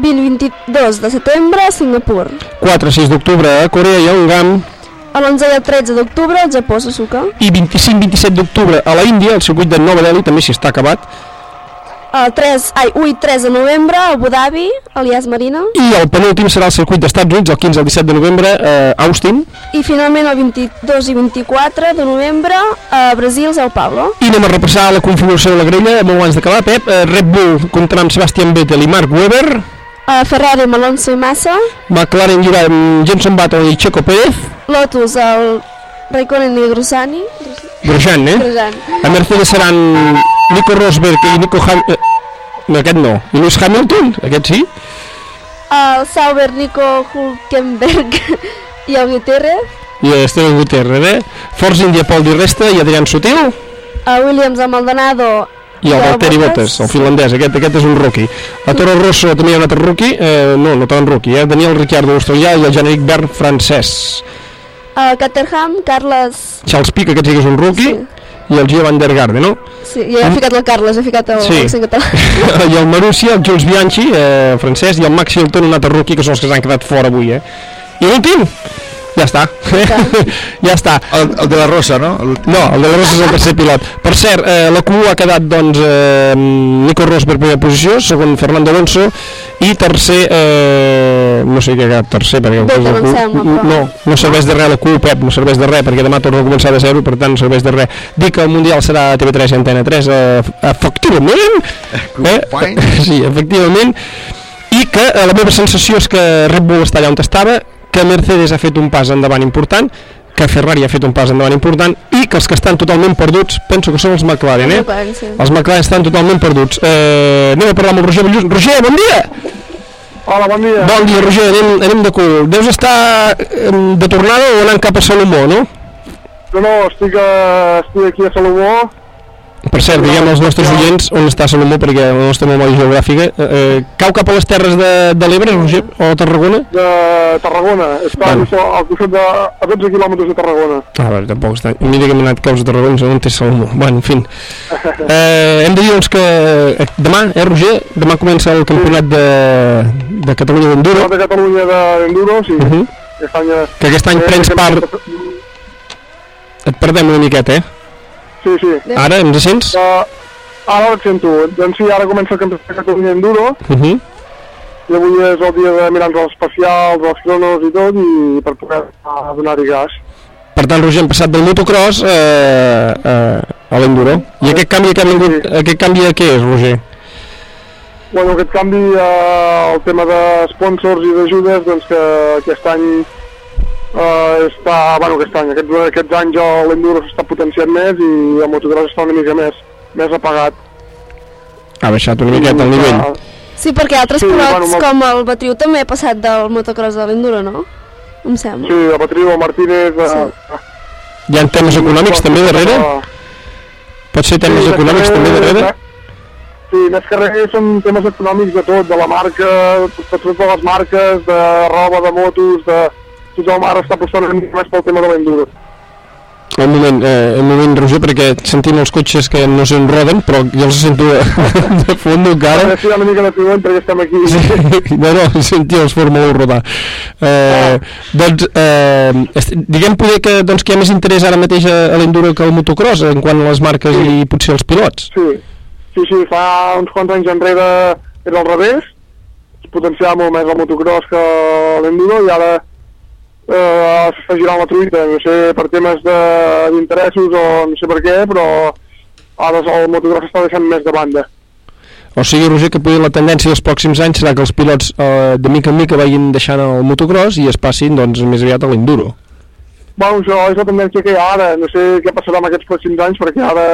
20-22 de setembre a Singapur. 4-6 d'octubre a Corea i a Ungam, A l'11 i el 13 d'octubre al Japó, Suzuka. i 25-27 d'octubre a la Índia, el circuit de Nova Delhi, també si està acabat, El 3, ai, 8 3 de novembre a Abu Dhabi, a l'IAS Marina. i el penúltim serà el circuit d'Estats Units, el 15 al 17 de novembre a Austin, I finalment el 22 i 24 de novembre a Brasil, Sao Paulo. i anem a repassar la configuració de la grella molt abans d'acabar, Pep. Eh, Red Bull comptarà amb Sebastian Vettel i Mark Webber, A Ferrari amb Alonso i Massa. McLaren lliurà amb Jenson Button i Checo Pérez, Lotus el Raikkonen i Grosani. Grosjean, eh? Grosjean. A Mercedes seran Nico Rosberg i Nico Ham... Eh, no, aquest no. I Lewis Hamilton, aquest sí. El Sauber, Nico Hulkenberg i el Gutiérrez. I Esteban Gutiérrez, eh? Force India, Paul Di Resta i Adrián Sutil. A Williams amb Maldonado I el Valtteri Bottas, el finlandès, aquest, aquest és un rookie. A Toro Rosso també hi ha un altre rookie, eh, no, no tan rookie, eh? Daniel Ricciardo, australià, i el Generic Bern, francès. A Caterham, Carles... Charles Pic, aquest sí que és un rookie, i el Gio Van der Garde, no? Sí, jo he ficat el Carles, he ficat el, Sí. en català. I el Marussia, el Jules Bianchi, eh, francès, i el Max Hilton, un altre rookie, que són els que s'han quedat fora avui, eh? I l'últim, ja està. ja està. El, el de la Rosa, no? El... No, el de la Rosa és el tercer pilot. Per cert, eh, la Q ha quedat, doncs, eh, Nico Rosberg primera posició, segon Fernando Alonso, i tercer, eh, no sé què ha quedat tercer, perquè Q- sembla, però- no, no serveix de res la Q, Pep, no serveix de res, perquè demà torna a començar de zero, per tant no serveix de res. Dic que el Mundial serà a TV3 i Antena 3, eh, efectivament, eh? sí, efectivament, i que eh, la meva sensació és que Red Bull està allà on estava, que Mercedes ha fet un pas endavant important, que Ferrari ha fet un pas endavant important i que els que estan totalment perduts penso que són els McLaren, eh? Els McLaren estan totalment perduts. Eh, anem a parlar amb el Roger Ballús. Roger, bon dia! Hola, bon dia. Bon dia, Roger, anem, anem de cul. Deus estar de tornada o anant cap a Salomó, no? No, no, estic, a, estic aquí a Salomó. Per cert, diguem als nostres oients on està Salomó, perquè la nostra memòria geogràfica eh, eh, cau cap a les terres de, de l'Ebre, Roger, o a Tarragona? de Tarragona. Està Bueno. bueno. al costat de, a 12 quilòmetres de Tarragona. Ah, a veure, tampoc està... Mira que hem anat caus a Tarragona, on té Salomó. Bueno, en fi. Eh, hem de dir, doncs, que eh, demà, eh, Roger? Demà comença el campionat de, de Catalunya d'Enduro. de Catalunya d'Enduro, sí. Uh -huh. Aquest any, Que aquest any eh, prens part... Et perdem una miqueta, eh? Sí, sí. Ara, ens sents? Uh, ara et sento. Doncs sí, ara comença el campionat de Catalunya d'Enduro. Uh -huh. I avui és el dia de mirar-nos els especials, els cronos i tot, i per poder uh, donar-hi gas. Per tant, Roger, hem passat del motocross eh, eh, a l'enduro. I aquest canvi que ha vingut, aquest canvi de què és, Roger? Bueno, aquest canvi, eh, el tema de sponsors i d'ajudes, doncs que aquest any eh, està, bueno, aquest any, aquests, aquests anys l'enduro s'està potenciant més i el motocross està una mica més, més apagat. Ha baixat una miqueta el nivell. Sí, perquè altres Sí, pilots bueno, molt- com el Batriu també ha passat del motocross a l'enduro, no? Em sembla. Sí, el Patriu, el Martínez... Eh, Hi ha temes econòmics també darrere? Pot ser temes Sí, econòmics també darrere? Sí, més que res són temes econòmics de tot, de la marca, de totes les marques, de roba, de motos, de... Tothom ara està apostant una mica més pel tema de l'enduro. Un moment, eh, un moment, Roger, perquè sentim els cotxes que no sé on roden, però jo els sento de, de fons encara. Ara sí, una mica de piloll perquè estem aquí. Sí, no, no, sentia els Fórmula 1 rodar. Eh, Doncs, eh, diguem poder que, doncs, que hi ha més interès ara mateix a, a l'enduro que al motocross, en quant a les marques i potser els pilots. Sí, sí, sí, fa uns quants anys enrere era al revés, es potenciava molt més el motocross que l'enduro i ara eh, s'està girant la truita, no sé, per temes de- d'interessos o no sé per què, però ara el motocross està deixant més de banda. O sigui, Roger, que potser la tendència dels pròxims anys serà que els pilots eh, de mica en mica vagin deixant el motocross i es passin doncs, més aviat a l'enduro. Bueno, això és la tendència que hi ha ara, no sé què passarà amb aquests pròxims anys perquè ara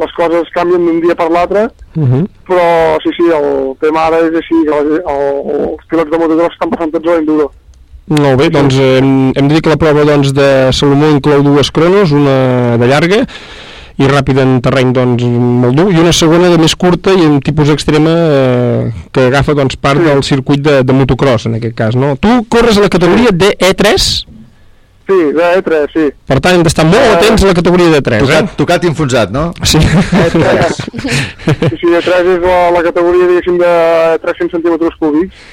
les coses canvien d'un dia per l'altre, Uh -huh. però sí, sí, el tema ara és així, que el, els pilots de motocross estan passant tots a l'enduro. Molt bé, doncs eh, hem, hem de dir que la prova doncs, de Salomó inclou dues cronos, una de llarga i ràpida en terreny doncs, molt dur, i una segona de més curta i en tipus extrema eh, que agafa doncs, part del circuit de, de motocross, en aquest cas. No? Tu corres a la categoria d'E3, Sí, de E3, sí. per tant hem d'estar molt atents a la categoria d'E3. Tocat, Eh? tocat i enfonsat, no? Sí. Sí, sí, E3 és la, la categoria, diguéssim, de 300 centímetres cúbics.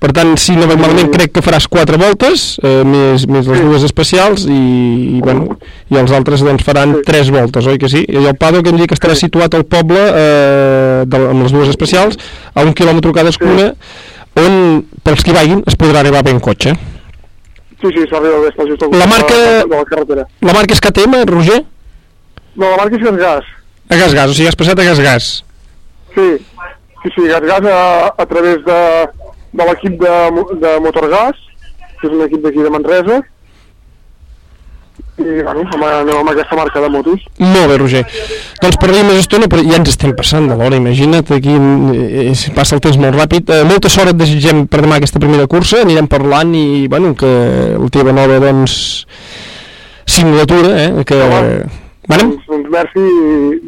Per tant, si no vaig malament, crec que faràs quatre voltes, eh, més, més les dues especials, i, i, bueno, i els altres doncs, faran tres voltes, oi que sí? I el paddock em diu que estarà situat al poble, eh, de, amb les dues especials, a un quilòmetre cadascuna, on, pels que vagin, es podrà arribar bé en cotxe. Sí, sí, s'arriba bé, està just al La marca- de, la carretera. La marca és KTM, Roger? No, la marca és Gasgas. A gas gas, o sigui, has passat a gas gas. Sí, sí, sí, Gasgas a, a través de, de l'equip de, de Motorgas, que és un equip d'aquí de Manresa, i bueno, anem amb aquesta marca de motos. Molt bé, Roger. Doncs parlarem més estona, però ja ens estem passant de l'hora, imagina't, aquí eh, eh, passa el temps molt ràpid. Eh, molta sort et desitgem per demà aquesta primera cursa, anirem parlant i, bueno, que la teva nova, doncs, signatura, eh, que... Bueno, Doncs, doncs merci,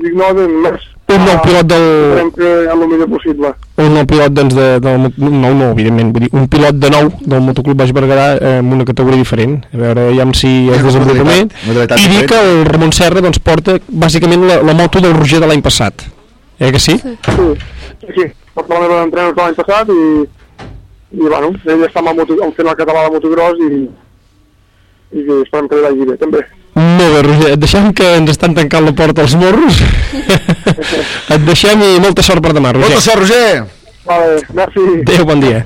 dic no, doncs merci. Un nou pilot del... Esperem que el millor possible. Un nou pilot, doncs, de, del, no, no, evidentment, vull dir, un pilot de nou del Motoclub Baix Berguedà eh, amb una categoria diferent, a veure, ja si és desenvolupament, i dir que el Ramon Serra, doncs, porta bàsicament la, la moto del Roger de l'any passat, eh que sí? Sí, sí, sí. Porta la meva d'entrenos de l'any passat i, i bueno, ell està amb el, moto, fent el català de motocross i, i que esperem que li vagi bé, també. Molt bé, Roger, et deixem que ens estan tancant la porta als morros. et deixem i molta sort per demà, Roger. Molta sort, Roger! Vale, merci. Adéu, bon dia.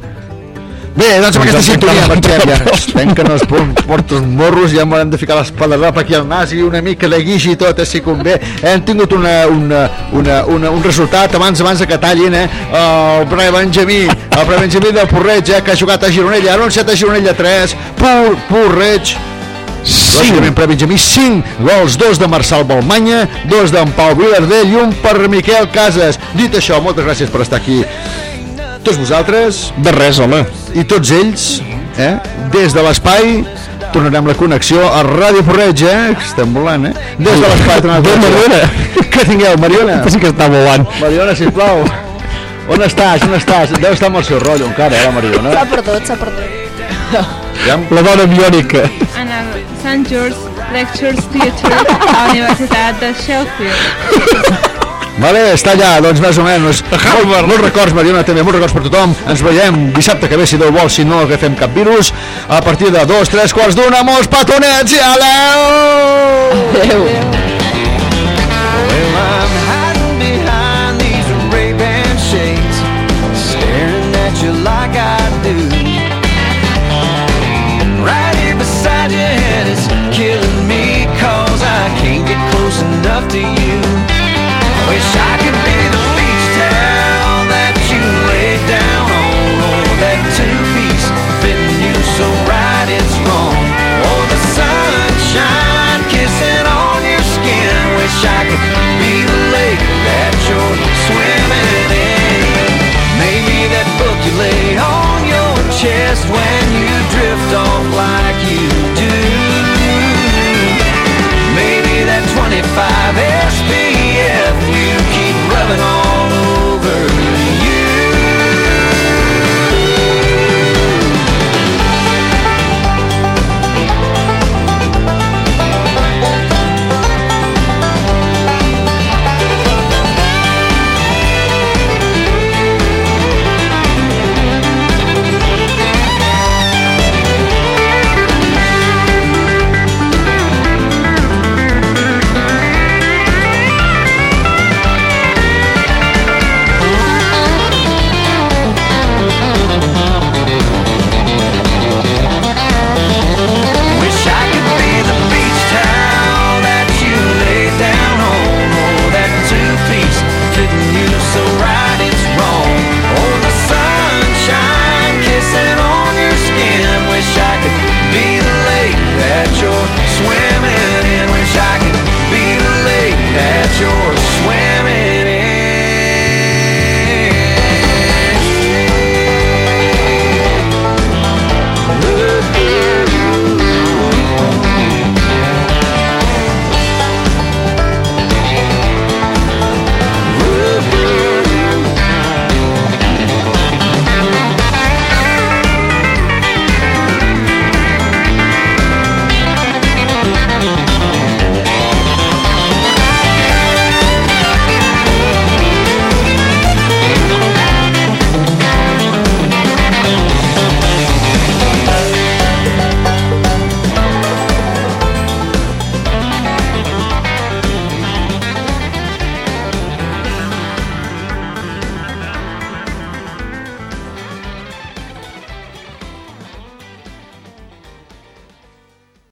Bé, doncs amb aquesta sintonia marxem ja. porta. Tanquen els por- porta els morros, ja m'haurem de ficar l'espadarrapa aquí al nas i una mica de guix i tot, eh, si convé. Hem tingut una, una, una, una, un resultat abans abans de que tallin, eh? El Bre Benjamí, el Bre Benjamí del Porreig, eh, que ha jugat a Gironella, ha anunciat a Gironella 3, Pur, Porreig, Lògicament per Benjamí 5 gols, dos de Marçal Balmanya, dos d'en Pau Vilardell i un per Miquel Casas. Dit això, moltes gràcies per estar aquí. Tots vosaltres... De res, home. I tots ells, eh? Des de l'espai tornarem la connexió a Ràdio Porreig, eh? que Estem volant, eh? Des de l'espai tornarem la connexió. Mariona. Que tingueu, Mariona? Sí que està volant. Mariona, sisplau. On estàs? On estàs? Deu estar amb el seu rotllo encara, eh, la Mariona? S'ha perdut, s'ha perdut. La dona biònica. En el St. George Lectures Theatre a la Universitat de Sheffield. Vale, està allà, doncs més o menys. Molt, molts records, Mariona, també, molts records per tothom. Ens veiem dissabte que ve, si Déu vol, si no agafem cap virus. A partir de dos, tres quarts d'una, molts petonets i adeu! Adeu!